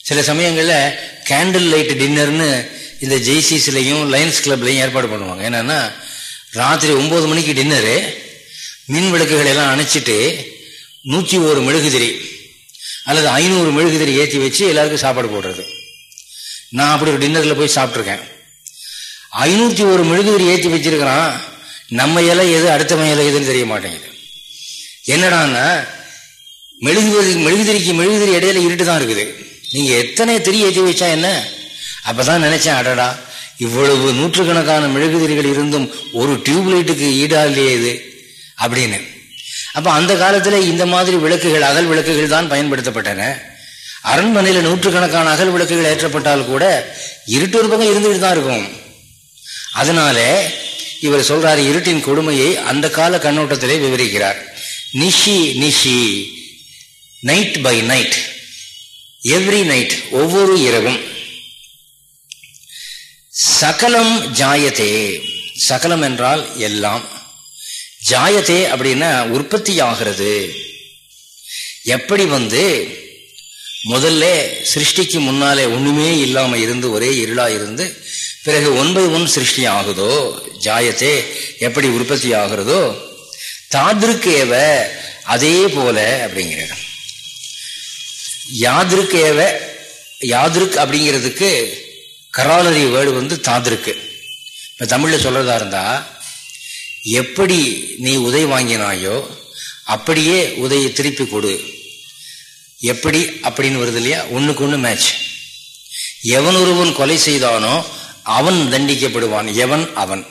சில சமயங்களில் கேண்டில் லைட் டின்னர்னு இந்த ஜெய்சிஸ்லையும் லயன்ஸ் கிளப்லையும் ஏற்பாடு பண்ணுவாங்க. என்னென்னா ராத்திரி ஒம்பது மணிக்கு டின்னரு மின் விளக்குகளை எல்லாம் அணைச்சிட்டு நூற்றி ஒரு மெழுகுதிரி அல்லது ஐநூறு மெழுகுதிரி ஏற்றி வச்சு எல்லாருக்கும் சாப்பாடு போடுறது. நான் அப்படி ஒரு டின்னரில் போய் சாப்பிட்ருக்கேன் ஐநூற்றி ஒரு மெழுகுதிரி ஏற்றி வச்சிருக்கிறான். நம்ம இலை எது அடுத்த இலை எதுன்னு தெரிய மாட்டேங்குது. என்னடான்னா மெழுகுதிரி மெழுகுதிரிக்கு மெழுகுதிரி இடையில இருட்டு தான் இருக்குது. நீங்கள் எத்தனை திரி ஏற்றி வச்சா என்ன? அப்போ தான் நினச்சேன் அடடா இவ்வளவு நூற்றுக்கணக்கான மெழுகுதிரிகள் இருந்தும் ஒரு டியூப் லைட்டுக்கு ஈடா இல்லையே இது. அப்படின்னு. அப்ப அந்த காலத்துல இந்த மாதிரி விளக்குகள் அகல் விளக்குகள் தான் பயன்படுத்தப்பட்டன. அரண்மனையில நூற்றுக்கணக்கான அகல் விளக்குகள் ஏற்றப்பட்டால் கூட இருட்டு ஒரு பக்கம் இருந்துகிட்டு தான் இருக்கும். அதனால இவர் சொல்றாரு இருட்டின் கொடுமையை அந்த கால கண்ணோட்டத்திலே விவரிக்கிறார். நிஷி நிஷி night by night every night ஒவ்வொரு இரவும். சகலம் ஜாயத்தே சகலம் என்றால் எல்லாம். ஜாயத்தே அப்படின்னா உற்பத்தி ஆகிறது எப்படி வந்து முதல்ல சிருஷ்டிக்கு முன்னாலே ஒன்றுமே இல்லாமல் இருந்து ஒரே இருளா இருந்து பிறகு ஒன் பை ஒன் சிருஷ்டி ஆகுதோ ஜாயத்தே எப்படி உற்பத்தி ஆகிறதோ தாதிருக்கேவ அதே போல அப்படிங்கிறார். யாதிருக்கேவ யாதிருக் அப்படிங்கிறதுக்கு கராலரி வேர்டு வந்து தாதிருக்கு. இப்போ தமிழில் சொல்கிறதா இருந்தால் எப்படி நீ உதவி வாங்கினாயோ அப்படியே உதவி திருப்பி கொடு. எப்படி அப்படின்னு வருது இல்லையா? ஒன்றுக்கு ஒன்று மேட்ச் எவன் ஒருவன் கொலை செய்தானோ அவன் தண்டிக்கப்படுவான். எவன்? அவன்.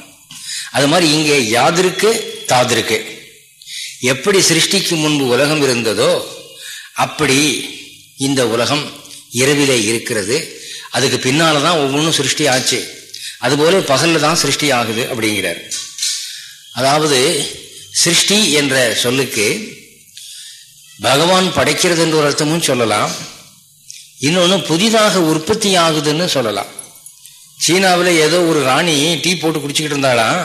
அது மாதிரி இங்கே யாதிருக்கு தாதிருக்கு எப்படி சிருஷ்டிக்கு முன்பு உலகம் இருந்ததோ அப்படி இந்த உலகம் இரவிலே இருக்கிறது. அதுக்கு பின்னால் தான் ஒவ்வொன்றும் சிருஷ்டி ஆச்சு. அதுபோல பகலில் தான் சிருஷ்டி ஆகுது அப்படிங்கிறார். அதாவது சிருஷ்டி என்ற சொல்லுக்கு பகவான் படைக்கிறது என்ற ஒரு அர்த்தமும் சொல்லலாம். இன்னொன்று புதிதாக உற்பத்தி ஆகுதுன்னு சொல்லலாம். சீனாவில் ஏதோ ஒரு ராணி டீ போட்டு குடிச்சிக்கிட்டு இருந்தாலாம்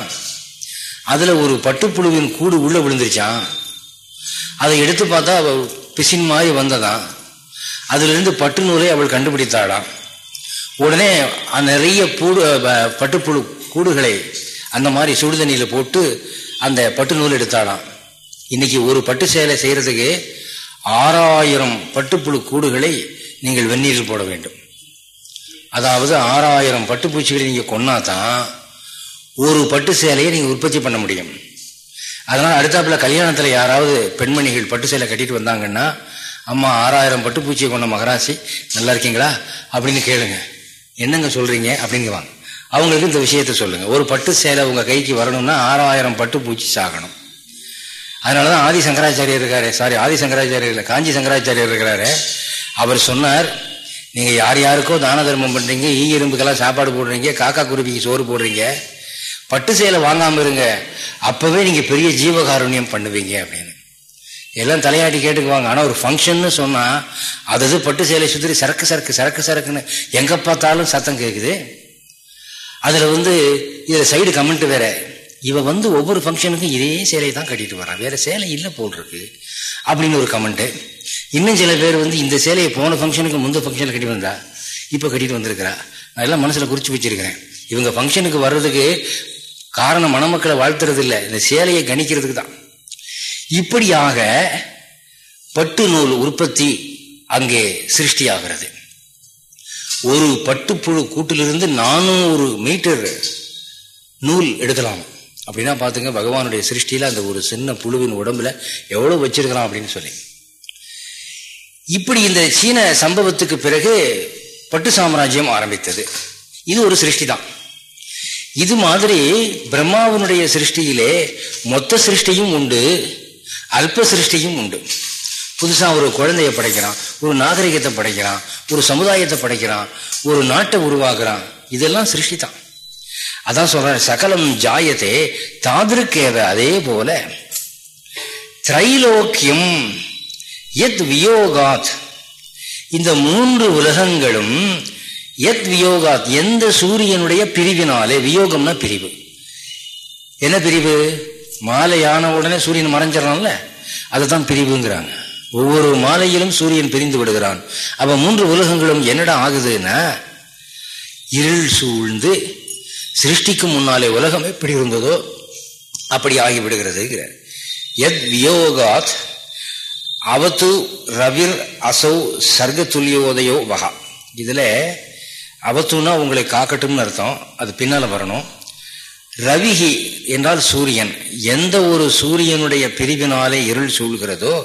அதில் ஒரு பட்டுப்புழுவின் கூடு உள்ளே விழுந்துருச்சான் அதை எடுத்து பார்த்தா அவள் பிசின் மாதிரி வந்ததான் அதிலிருந்து பட்டு நூலை அவள் கண்டுபிடித்தாளாம். உடனே நிறைய பூடு பட்டுப்புழு கூடுகளை அந்த மாதிரி சுடுதண்ணியில் போட்டு அந்த பட்டு நூல் எடுத்தாடாம் இன்னைக்கு ஒரு பட்டு சேலை செய்யறதுக்கு ஆறாயிரம் பட்டுப்புழு கூடுகளை நீங்கள் வெந்நீரில் போட வேண்டும். அதாவது ஆறாயிரம் பட்டுப்பூச்சிகளை நீங்கள் கொன்னா தான் ஒரு பட்டு சேலையை நீங்கள் உற்பத்தி பண்ண முடியும். அதனால் அடுத்தாப்புல கல்யாணத்தில் யாராவது பெண்மணிகள் பட்டு சேலை கட்டிட்டு வந்தாங்கன்னா அம்மா ஆறாயிரம் பட்டுப்பூச்சியை கொண்ட மகராசி நல்லா இருக்கீங்களா? அப்படின்னு கேளுங்க. என்னங்க சொல்கிறீங்க அப்படிங்குவாங்க அவங்களுக்கு இந்த விஷயத்த சொல்லுங்கள் ஒரு பட்டு சேலை உங்கள் கைக்கு வரணும்னா ஆறாயிரம் பட்டு பூச்சி சாகணும். அதனாலதான் ஆதி சங்கராச்சாரியர் இருக்காரு. சாரி ஆதி சங்கராச்சாரியர் இல்லை காஞ்சி சங்கராச்சாரியர் இருக்கிறாரு. அவர் சொன்னார் நீங்கள் யார் யாருக்கோ தான தர்மம் பண்ணுறீங்க ஈ எறும்புக்கெல்லாம் சாப்பாடு போடுறீங்க காக்கா குருவிக்கு சோறு போடுறீங்க பட்டு சேலை வாங்காமல் இருங்க அப்போவே நீங்கள் பெரிய ஜீவகாருண்யம் பண்ணுவீங்க அப்படின்னு. எல்லாம் தலையாட்டி கேட்டுக்குவாங்க. ஆனால் ஒரு ஃபங்க்ஷன்னு சொன்னால் அது பட்டு சேலை சுற்றி சரக்கு சரக்கு சரக்கு சரக்குன்னு எங்கே பார்த்தாலும் சத்தம் கேட்குது அதில் வந்து இதில் சைடு கமெண்ட் வேற. இவ வந்து ஒவ்வொரு ஃபங்க்ஷனுக்கும் இதே சேலையை தான் கட்டிட்டு வரான் வேற சேலை இல்லை போல் இருக்கு. அப்படின்னு ஒரு கமெண்ட்டு இன்னும் சில பேர் வந்து இந்த சேலையை போன ஃபங்க்ஷனுக்கு முந்த ஃபங்க்ஷனில் கட்டி வந்தா இப்போ கட்டிட்டு வந்திருக்கிறா. நான் எல்லாம் மனசில் குறிச்சு வச்சிருக்கிறேன். இவங்க ஃபங்க்ஷனுக்கு வர்றதுக்கு காரணம் மணமக்களை வாழ்த்துறது இல்லை. இந்த சேலையை கணிக்கிறதுக்கு தான். இப்படியாக பட்டு நூல் உற்பத்தி அங்கே சிருஷ்டி ஆகிறது ஒரு பட்டுப்புழு கூட்டிலிருந்து நானூறு மீட்டர் நூல் எடுக்கலாம். அப்படின்னா பார்த்துங்க பகவானுடைய சிருஷ்டியில் அந்த ஒரு சின்ன புழுவின் உடம்புல எவ்வளோ வச்சிருக்கலாம் அப்படின்னு சொல்லி. இப்படி இந்த சீன சம்பவத்துக்கு பிறகு பட்டு சாம்ராஜ்யம் ஆரம்பித்தது. இது ஒரு சிருஷ்டி தான். இது மாதிரி பிரம்மாவனுடைய சிருஷ்டியிலே மொத்த சிருஷ்டியும் உண்டு அல்ப சிருஷ்டியும் உண்டு. புதுசாக ஒரு குழந்தைய படைக்கிறான் ஒரு நாகரிகத்தை படைக்கிறான் ஒரு சமுதாயத்தை படைக்கிறான் ஒரு நாட்டை உருவாக்குறான். இதெல்லாம் சிருஷ்டி தான் அதான் சொல்கிறேன் சகலம் ஜாயத்தே தாதிருக்கேவ அதே போல திரைலோக்கியம் எத் வியோகாத். இந்த மூன்று உலகங்களும் எத் வியோகாத் எந்த சூரியனுடைய பிரிவினாலே வியோகம்னா பிரிவு. என்ன பிரிவு? மாலையான உடனே சூரியன் மறைஞ்சிடறான்ல அதுதான் பிரிவுங்கிறாங்க. ஒவ்வொரு மாலையிலும் சூரியன் பிரிந்து விடுகிறான். அப்ப மூன்று உலகங்களும் என்னடா ஆகுதுன்னா இருள் சூழ்ந்து சிருஷ்டிக்கு முன்னாலே உலகம் எப்படி இருந்ததோ அப்படி ஆகிவிடுகிறது எத் வியோகாத் அவத்து ரவிர் அசௌ சர்க்க துல்லியோதயோ வகா. இதில் அவத்துனா உங்களை காக்கட்டும்னு அர்த்தம். அது பின்னால் வரணும். ரவிகி என்றால் சூரியன். எந்த ஒரு சூரியனுடைய பிரிவினாலே இருள் சூழ்கிறதோ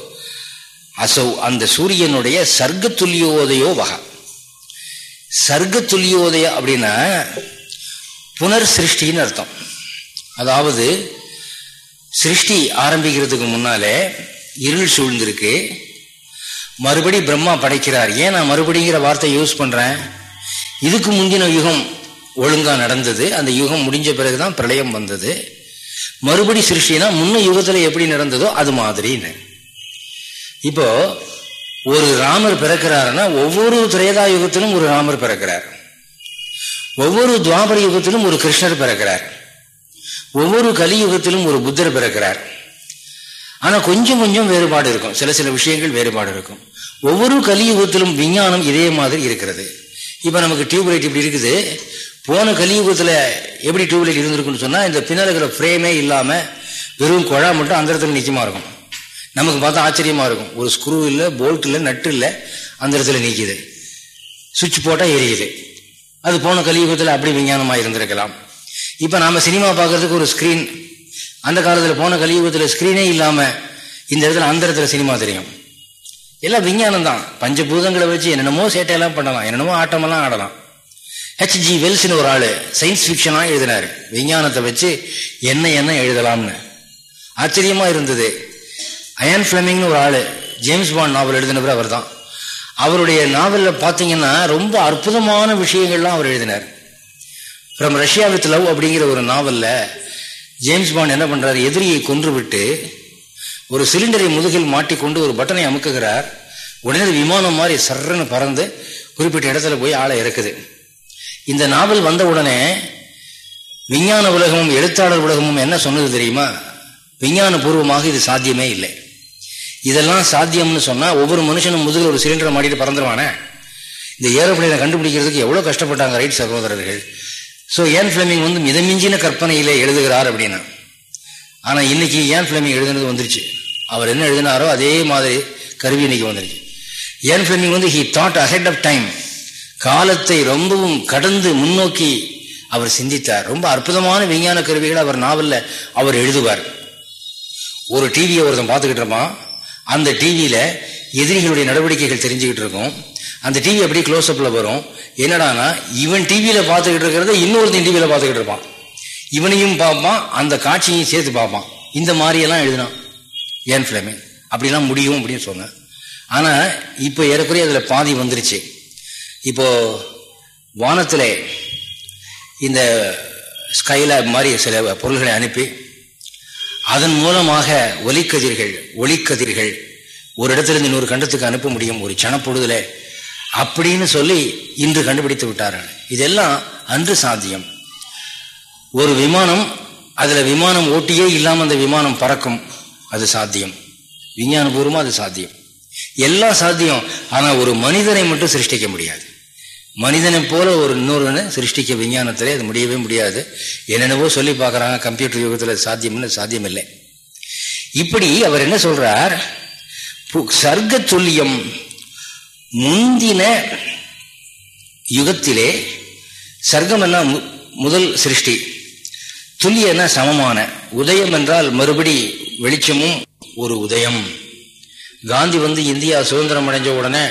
அசௌ அந்த சூரியனுடைய சர்க்க துல்லியோதயோ வகா. சர்க்க துல்லியோதய அப்படின்னா புனர் சிருஷ்டின்னு அர்த்தம். அதாவது சிருஷ்டி ஆரம்பிக்கிறதுக்கு முன்னாலே இருள் சூழ்ந்திருக்கு. மறுபடி பிரம்மா படைக்கிறார். ஏன் நான் மறுபடிங்கிற வார்த்தை யூஸ் பண்ணுறேன் இதுக்கு முந்தின யுகம் ஒழுங்காக நடந்தது. அந்த யுகம் முடிஞ்ச பிறகு தான் பிரளயம் வந்தது. மறுபடி சிருஷ்டினா முன்ன யுகத்தில் எப்படி நடந்ததோ அது மாதிரின்னு. இப்போ ஒரு ராமர் பிறக்கிறாருன்னா ஒவ்வொரு திரேதா யுகத்திலும் ஒரு ராமர் பிறக்கிறார். ஒவ்வொரு துவாபர யுகத்திலும் ஒரு கிருஷ்ணர் பிறக்கிறார். ஒவ்வொரு கலியுகத்திலும் ஒரு புத்தர் பிறக்கிறார். ஆனால் கொஞ்சம் கொஞ்சம் வேறுபாடு இருக்கும். சில சில விஷயங்கள் வேறுபாடு இருக்கும். ஒவ்வொரு கலியுகத்திலும் விஞ்ஞானம் இதே மாதிரி இருக்கிறது. இப்போ நமக்கு டியூப்லைட் இப்படி இருக்குது. போன கலியுகத்தில் எப்படி டியூப்லைட் இருந்திருக்குன்னு சொன்னால் இந்த பின்னால் இருக்கிற ஃப்ரேமே இல்லாமல் வெறும் குழா மட்டும் அந்த இடத்துல நிச்சயமாக இருக்கும். நமக்கு பார்த்தா ஆச்சரியமாக இருக்கும். ஒரு ஸ்க்ரூ இல்லை போல்ட் இல்லை நட்டு இல்லை அந்த இடத்துல நீக்குது. சுவிட்ச் போட்டால் எரியுது. அது போன கலியுகத்தில் அப்படி விஞ்ஞானமாக இருந்திருக்கலாம். இப்போ நாம் சினிமா பார்க்கறதுக்கு ஒரு ஸ்க்ரீன் அந்த காலத்தில் போன கலியுகத்தில் ஸ்க்ரீனே இல்லாமல் இந்த இடத்துல அந்த இடத்துல சினிமா தெரியும். எல்லாம் விஞ்ஞானம் தான். பஞ்சபூதங்களை வச்சு என்னென்னமோ சேட்டையெல்லாம் பண்ணலாம். என்னென்னமோ ஆட்டமெல்லாம் ஆடலாம். ஹெச்ஜி வெல்ஸ்னு ஒரு ஆள் சயின்ஸ் ஃபிக்ஷனாக எழுதினார். விஞ்ஞானத்தை வச்சு என்ன என்ன எழுதலாம்னு. ஆச்சரியமாக இருந்தது. அயன் ஃபிளமிங்னு ஒரு ஆள் ஜேம்ஸ் பாண்ட் நாவல் எழுதினவர் அவர் தான் அவருடைய நாவலில் பார்த்தீங்கன்னா ரொம்ப அற்புதமான விஷயங்கள்லாம் அவர் எழுதினார். ஃப்ரம் ரஷ்யா வித் லவ் அப்படிங்கிற ஒரு நாவலில் ஜேம்ஸ் பாண்ட் என்ன பண்ணுறாரு எதிரியை கொன்றுவிட்டு ஒரு சிலிண்டரை முதுகில் மாட்டிக்கொண்டு ஒரு பட்டனை அமுக்குகிறார். உடனே விமானம் மாதிரி சர்றன்னு பறந்து குறிப்பிட்ட இடத்துல போய் ஆளை இறக்குது. இந்த நாவல் வந்த உடனே விஞ்ஞான உலகமும் எழுத்தாளர் உலகமும் என்ன சொன்னது தெரியுமா? விஞ்ஞான பூர்வமாக இது சாத்தியமே இல்லை. இதெல்லாம் சாத்தியம்னு சொன்னால் ஒவ்வொரு மனுஷனும் முதுகில் ஒரு சிலிண்டரை மாட்டிட்டு பறந்துருவானே? இந்த ஏரோப்ளைனை கண்டுபிடிக்கிறதுக்கு எவ்வளோ கஷ்டப்பட்டாங்க ரைட் சகோதரர்கள்? ஸோ ஏன் ஃபிளமிங் வந்து மிதமிஞ்சின கற்பனையில் எழுதுகிறார் அப்படின்னா ஆனால் இன்னைக்கு ஏன் ஃபிளமிங் எழுதுனது வந்துருச்சு? அவர் என்ன எழுதினாரோ அதே மாதிரி கருவி இன்னைக்கு வந்துருச்சு. ஏன் ஃபிளமிங் வந்து he thought ahead of time காலத்தை ரொம்பவும் கடந்து முன்னோக்கி அவர் சிந்தித்தார். ரொம்ப அற்புதமான விஞ்ஞான கருவிகள் அவர் நாவலில் அவர் எழுதுவார். ஒரு டிவியை ஒருத்தன் பார்த்துக்கிட்டு இருப்பான். அந்த டிவியில் எதிரிகளுடைய நடவடிக்கைகள் தெரிஞ்சுக்கிட்டு இருக்கும். அந்த டிவி அப்படியே க்ளோஸ் அப்பில் வரும். என்னடானா இவன் டிவியில் பார்த்துக்கிட்டு இருக்கிறத இன்னொருத்தன் டிவியில் பார்த்துக்கிட்டு இருப்பான். இவனையும் பார்ப்பான் அந்த காட்சியையும் சேர்த்து பார்ப்பான். இந்த மாதிரியெல்லாம் எழுதினான் ஏன் ஃபிளமே அப்படிலாம் முடியும் அப்படின்னு சொன்னேன். ஆனால் இப்போ ஏறக்குறைய அதில் பாதி வந்துருச்சு. இப்போ வானத்தில் இந்த ஸ்கைலாப் மாதிரி சில பொருள்களை அனுப்பி அதன் மூலமாக ஒலிக்கதிர்கள் ஒளிக்கதிர்கள். ஒரு இடத்திலிருந்து இன்னொரு கண்டத்துக்கு அனுப்ப முடியும் ஒரு சனப்பொழுதுல. அப்படின்னு சொல்லி இன்று கண்டுபிடித்து விட்டார்கள். இதெல்லாம் அன்று சாத்தியம். ஒரு விமானம் அதில் விமானம் ஓட்டியே இல்லாமல் அந்த விமானம் பறக்கும். அது சாத்தியம். விஞ்ஞானபூர்வமாக அது சாத்தியம். எல்லாம் சாத்தியம். ஆனால் ஒரு மனிதனை மட்டும் சிருஷ்டிக்க முடியாது. மனிதனை போல ஒரு இன்னொருவனை சிருஷ்டிக்க விஞ்ஞானத்திலே அது முடியவே முடியாது. என்னென்னவோ சொல்லி பார்க்குறாங்க கம்ப்யூட்டர் யுகத்தில் சாத்தியம்னு சாத்தியம் இல்லை இப்படி அவர் என்ன சொல்றார்? சர்க்க துல்லியம் முந்தின யுகத்திலே சர்க்கம் என்ன முதல் சிருஷ்டி. துல்லியன சமமான. உதயம் என்றால் மறுபடி வெளிச்சமும் ஒரு உதயம். காந்தி வந்து இந்தியா சுதந்திரம் அடைஞ்ச உடனே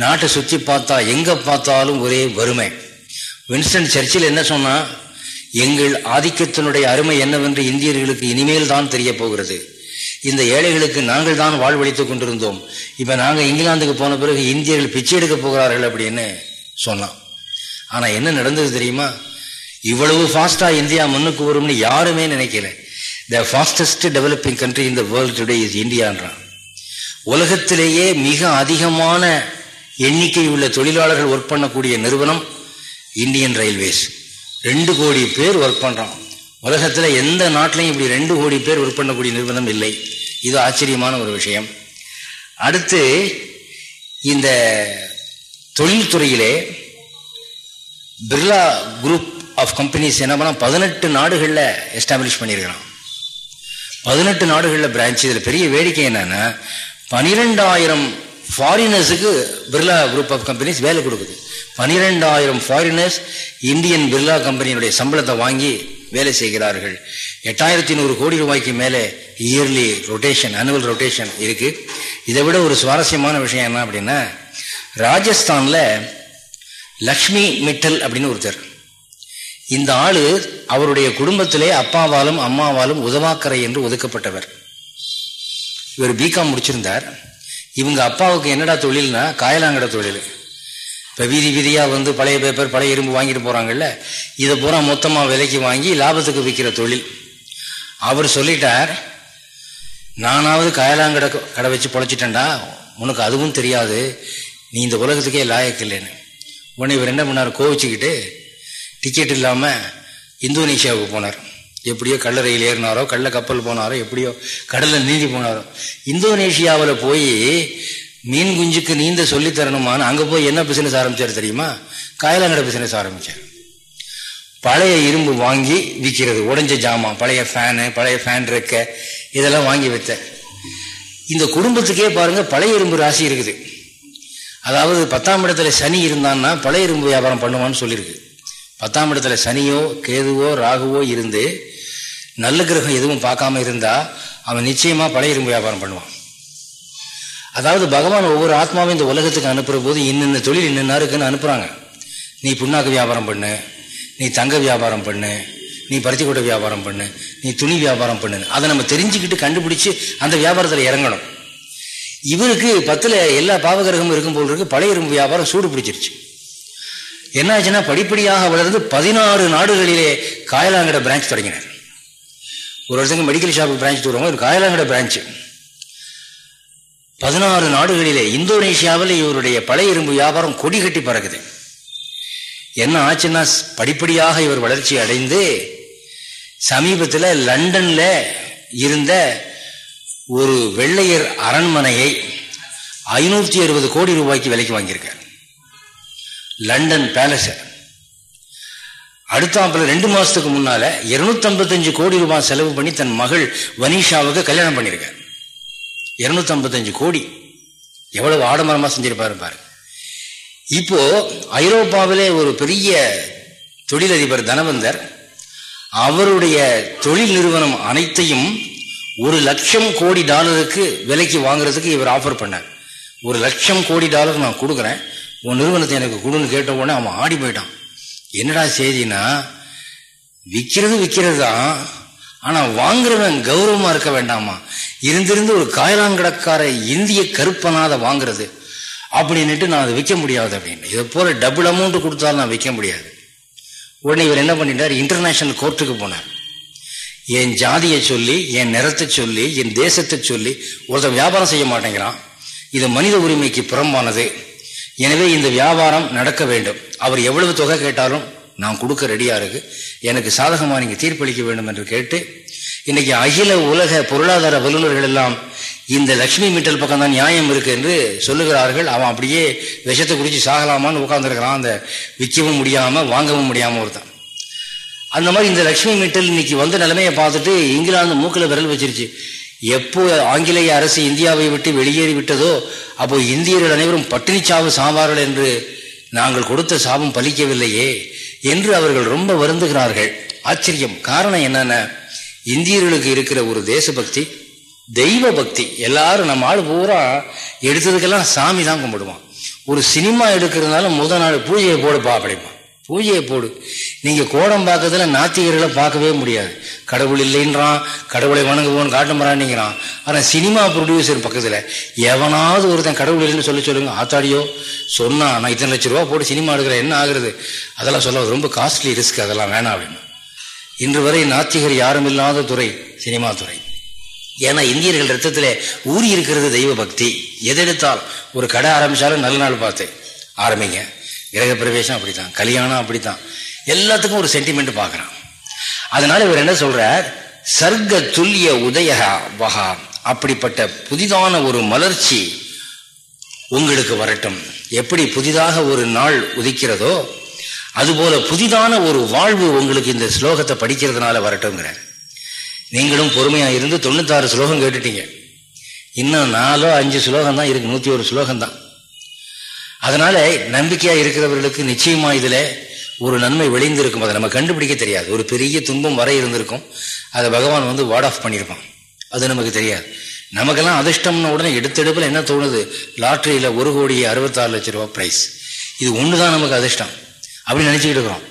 நாட்டை சுற்றி பார்த்தா எங்கே பார்த்தாலும் ஒரே வறுமை. வின்ஸ்டன் சர்ச்சில் என்ன சொன்னால் எங்கள் ஆதிக்கத்தினுடைய அருமை என்னவென்று இந்தியர்களுக்கு இனிமேல் தான் தெரிய போகிறது. இந்த ஏழைகளுக்கு நாங்கள் தான் வாழ்வழித்துக் கொண்டிருந்தோம். இப்போ நாங்கள் இங்கிலாந்துக்கு போன பிறகு இந்தியர்கள் பிச்சை எடுக்க போகிறார்கள் அப்படின்னு சொன்னான். ஆனால் என்ன நடந்தது தெரியுமா? இவ்வளவு ஃபாஸ்ட்டாக இந்தியா முன்னுக்கு வரும்னு யாருமே நினைக்கல. த ஃபாஸ்டஸ்ட் டெவலப்பிங் கண்ட்ரி இந்த வேர்ல்டு டுடே இஸ் இந்தியான்றான் உலகத்திலேயே மிக அதிகமான எண்ணிக்கை உள்ள தொழிலாளர்கள் ஒர்க் பண்ணக்கூடிய நிறுவனம் இந்தியன் ரயில்வேஸ் ரெண்டு கோடி பேர் ஒர்க் பண்ணுறான் உலகத்தில் எந்த நாட்டிலையும் இப்படி ரெண்டு கோடி பேர் ஒர்க் பண்ணக்கூடிய நிறுவனம் இல்லை. இது ஆச்சரியமான ஒரு விஷயம். அடுத்து இந்த தொழில்துறையிலே பிர்லா குரூப் ஆஃப் கம்பெனிஸ் என்ன பண்ணால் பதினெட்டு நாடுகளில் எஸ்டாப்ளிஷ் பண்ணியிருக்கிறான். பதினெட்டு நாடுகளில் பிரான்ச் இதில் பெரிய வேடிக்கை என்னென்னா பனிரெண்டாயிரம் ஃபாரினர்ஸுக்கு பிர்லா குரூப் ஆஃப் கம்பெனிஸ் வேலை கொடுக்குது. பனிரெண்டாயிரம் ஃபாரினர்ஸ் இந்தியன் பிர்லா கம்பெனியினுடைய சம்பளத்தை வாங்கி வேலை செய்கிறார்கள். எட்டாயிரத்தி நூறு கோடி ரூபாய்க்கு மேலே இயர்லி ரொட்டேஷன் அனுவல் ரொட்டேஷன் இருக்கு. இதை விட ஒரு சுவாரஸ்யமான விஷயம் என்ன அப்படின்னா ராஜஸ்தானில் லக்ஷ்மி மிட்டல் அப்படின்னு ஒருத்தர். இந்த ஆளு அவருடைய குடும்பத்திலே அப்பாவாலும் அம்மாவாலும் உதவாக்கரை என்று ஒதுக்கப்பட்டவர். இவர் பிகாம் முடிச்சிருந்தார். இவங்க அப்பாவுக்கு என்னடா தொழில்னா காயலாங்கட தொழில். இப்போ வீதி வீதியாக வந்து பழைய பேப்பர் பழைய இரும்பு வாங்கிட்டு போகிறாங்கல்ல இதை பூரா மொத்தமாக விலைக்கு வாங்கி லாபத்துக்கு விற்கிற தொழில். அவர் சொல்லிட்டார் நானாவது காயலாங்கடை கடை வச்சு பொழைச்சிட்டேன்டா உனக்கு அதுவும் தெரியாது நீ இந்த உலகத்துக்கே லாயக்கு இல்லைன்னு. உடனே இவர் என்ன பண்ணார்? கோவிச்சுக்கிட்டு டிக்கெட் இல்லாமல் இந்தோனேஷியாவுக்கு போனார். எப்படியோ கல்லறையில் ஏறினாரோ கள்ள கப்பல் போனாரோ எப்படியோ கடலில் நீந்தி போனாரோ. இந்தோனேஷியாவில் போய் மீன் குஞ்சுக்கு நீந்த சொல்லி தரணுமான்னு அங்கே போய் என்ன பிசினஸ் ஆரம்பித்தார் தெரியுமா? காயலாங்கடை பிசினஸ் ஆரம்பித்தார் பழைய இரும்பு வாங்கி விற்கிறது உடஞ்ச ஜாமான் பழைய ஃபேனு பழைய ஃபேன் இருக்க இதெல்லாம் வாங்கி வைத்த இந்த குடும்பத்துக்கே பாருங்கள் பழைய இரும்பு ராசி இருக்குது. அதாவது பத்தாம் இடத்துல சனி இருந்தான்னா பழைய இரும்பு வியாபாரம் பண்ணுவான்னு சொல்லியிருக்கு. பத்தாம் இடத்துல சனியோ கேதுவோ ராகுவோ இருந்து நல்ல கிரகம் எதுவும் பார்க்காம இருந்தா அவன் நிச்சயமா பழைய இரும்பு வியாபாரம் பண்ணுவான். அதாவது பகவான் ஒவ்வொரு ஆத்மாவும் இந்த உலகத்துக்கு அனுப்புற போது இன்னென்ன தொழில் இன்னும் இருக்குன்னு அனுப்புறாங்க. நீ புண்ணாக்கு வியாபாரம் பண்ணு நீ தங்க வியாபாரம் பண்ணு நீ பருத்தி வியாபாரம் பண்ணு நீ துணி வியாபாரம் பண்ணு. அதை நம்ம தெரிஞ்சுக்கிட்டு கண்டுபிடிச்சு அந்த வியாபாரத்தில் இறங்கணும். இவருக்கு பத்துல எல்லா பாவகிரகமும் இருக்கும் போல் இருக்கு பழைய இரும்பு வியாபாரம் சூடு பிடிச்சிருச்சு. என்ன ஆச்சுன்னா படிப்படியாக வளர்ந்து பதினாறு நாடுகளிலே காயலாங்கட பிரான்ச் தொடங்கினார். ஒரு வருஷத்துக்கு மெடிக்கல் ஷாப் பிரான்ச் தூரம் ஒரு காயலாங்கட பிரான்ச்சு பதினாறு நாடுகளிலே இந்தோனேஷியாவில் இவருடைய பழைய இரும்பு வியாபாரம் கொடி கட்டி பறக்குது. என்ன ஆச்சுன்னா படிப்படியாக இவர் வளர்ச்சி அடைந்து சமீபத்தில் லண்டனில் இருந்த ஒரு வெள்ளையர் அரண்மனையை ஐநூற்றி அறுபது கோடி ரூபாய்க்கு விலைக்கு வாங்கியிருக்கார். லண்டன் பேலஸை அடுத்தாப்பில் ரெண்டு மாதத்துக்கு முன்னால் இருநூத்தம்பத்தஞ்சு கோடி ரூபாய் செலவு பண்ணி தன் மகள் வனிஷாவுக்கு கல்யாணம் பண்ணியிருக்கார் இரநூத்தம்பத்தஞ்சு கோடி. எவ்வளவு ஆடம்பரமாக செஞ்சிருப்பாரு பாரு. இப்போ ஐரோப்பாவிலே ஒரு பெரிய தொழிலதிபர் தனவந்தர் அவருடைய தொழில் நிறுவனம் அனைத்தையும் ஒரு லட்சம் கோடி டாலருக்கு விலைக்கு வாங்குறதுக்கு இவர் ஆஃபர் பண்ணார். ஒரு லட்சம் கோடி டாலர் நான் கொடுக்குறேன். உன் நிறுவனத்தை எனக்கு கொடுன்னு கேட்ட உடனே அவன் ஆடி போயிட்டான். என்னடா செய்தினா விற்கிறது விற்கிறது தான் ஆனால் வாங்குறவன் கௌரவமாக இருக்க வேண்டாமா? இருந்திருந்து ஒரு காயலாங்கடக்கார இந்திய கருப்பனாத வாங்குறது. அப்படின்னுட்டு நான் அதை விற்க முடியாது அப்படின்னு. இதை போல டபுள் அமௌண்ட் கொடுத்தாலும் நான் விற்க முடியாது. உடனே இவர் என்ன பண்ணிட்டார்? இன்டர்நேஷனல் கோர்ட்டுக்கு போனார். என் ஜாதியை சொல்லி என் நிறத்தை சொல்லி என் தேசத்தை சொல்லி ஒருத்தன் வியாபாரம் செய்ய மாட்டேங்கிறான். இது மனித உரிமைக்கு புறம்பானது. எனவே இந்த வியாபாரம் நடக்க வேண்டும். அவர் எவ்வளவு தொகை கேட்டாலும் நான் கொடுக்க ரெடியா இருக்கு எனக்கு சாதகமா நீங்க தீர்ப்பளிக்க வேண்டும் என்று கேட்டு இன்னைக்கு அகில உலக பொருளாதார வல்லுநர்கள் எல்லாம் இந்த லட்சுமி மீட்டல் பக்கம் தான் நியாயம் இருக்கு என்று சொல்லுகிறார்கள். அவன் அப்படியே விஷத்தை குடிச்சு சாகலாமான்னு உட்காந்துருக்கிறான் அந்த விற்கவும் முடியாம வாங்கவும் முடியாம ஒருத்தன். அந்த மாதிரி இந்த லட்சுமி மீட்டல் இன்னைக்கு வந்த நிலைமையை பார்த்துட்டு இங்கிலாந்து மூக்கில் விரல் வச்சிருச்சு. எப்போ ஆங்கிலேய அரசு இந்தியாவை விட்டு வெளியேறி விட்டதோ அப்போ இந்தியர்கள் அனைவரும் பட்டினி சாவு சாவார்கள் என்று நாங்கள் கொடுத்த சாபம் பலிக்கவில்லையே என்று அவர்கள் ரொம்ப வருந்துகிறார்கள். ஆச்சரியம். காரணம் என்னென்ன இந்தியர்களுக்கு இருக்கிற ஒரு தேசபக்தி தெய்வ பக்தி. எல்லாரும் நம்ம ஆள் பூரா எடுத்ததுக்கெல்லாம் சாமி தான் கும்பிடுவான். ஒரு சினிமா எடுக்கிறதுனால முதல் நாள் பூஜையை போடுப்பா அப்படிப்பான் பூஜையை போடு. நீங்கள் கோடம் பார்க்கறதுல நாத்திகர்களை பார்க்கவே முடியாது. கடவுள் இல்லைன்றான் கடவுளை வணங்குவோன்னு காட்டுமரான்ங்கிறான் ஆனால் சினிமா ப்ரொடியூசர் பக்கத்தில் எவனாவது ஒருத்தன் கடவுள் இல்லைன்னு சொல்லி சொல்லுங்க ஆத்தாடியோ சொன்னா நான் இத்தனை லட்ச ரூபா போட்டு சினிமா எடுக்கிறேன் என்ன ஆகுறது? அதெல்லாம் சொல்ல ரொம்ப காஸ்ட்லி ரிஸ்க் அதெல்லாம் வேணாம் அப்படின்னு. இன்று வரை நாத்திகர் யாரும் இல்லாத துறை சினிமா துறை. ஏன்னா இந்தியர்கள் ரத்தத்தில் ஊறி இருக்கிறது தெய்வ பக்தி எதெடுத்தால் ஒரு கடை ஆரம்பிச்சாலும் நல்ல நாள் பார்த்து ஆரம்பிங்க. கிரக பிரவேசம் அப்படித்தான் கல்யாணம் அப்படித்தான். எல்லாத்துக்கும் ஒரு சென்டிமெண்ட் பார்க்குறான். அதனால இவர் என்ன சொல்றார்? சர்க்க துல்லிய உதயகா வகா அப்படிப்பட்ட புதிதான ஒரு மலர்ச்சி உங்களுக்கு வரட்டும். எப்படி புதிதாக ஒரு நாள் உதிக்கிறதோ அதுபோல புதிதான ஒரு வாழ்வு உங்களுக்கு இந்த ஸ்லோகத்தை படிக்கிறதுனால வரட்டும்ங்கிற நீங்களும் பொறுமையாக இருந்து தொண்ணூத்தாறு ஸ்லோகம் கேட்டுட்டீங்க. இன்னும் நாலோ அஞ்சு ஸ்லோகம் தான் இருக்கு நூற்றி ஒரு ஸ்லோகம் தான் அதனால நம்பிக்கையா இருக்கிறவர்களுக்கு நிச்சயமா இதுல ஒரு நன்மை விளைந்திருக்கும். அதை நம்ம கண்டுபிடிக்க தெரியாது. ஒரு பெரிய துன்பம் வர இருந்திருக்கும். அதை பகவான் வந்து வார்ட் ஆஃப் பண்ணியிருப்பான். அது நமக்கு தெரியாது. நமக்கெல்லாம் அதிர்ஷ்டம்னு உடனே எடுத்தெடுப்பில் என்ன தோணுது? லாட்ரியில் ஒரு கோடி அறுபத்தாறு லட்ச ரூபா ப்ரைஸ் இது ஒண்ணுதான் நமக்கு அதிர்ஷ்டம். அப்படின்னு நினச்சிக்கிட்டு இருக்கிறோம்.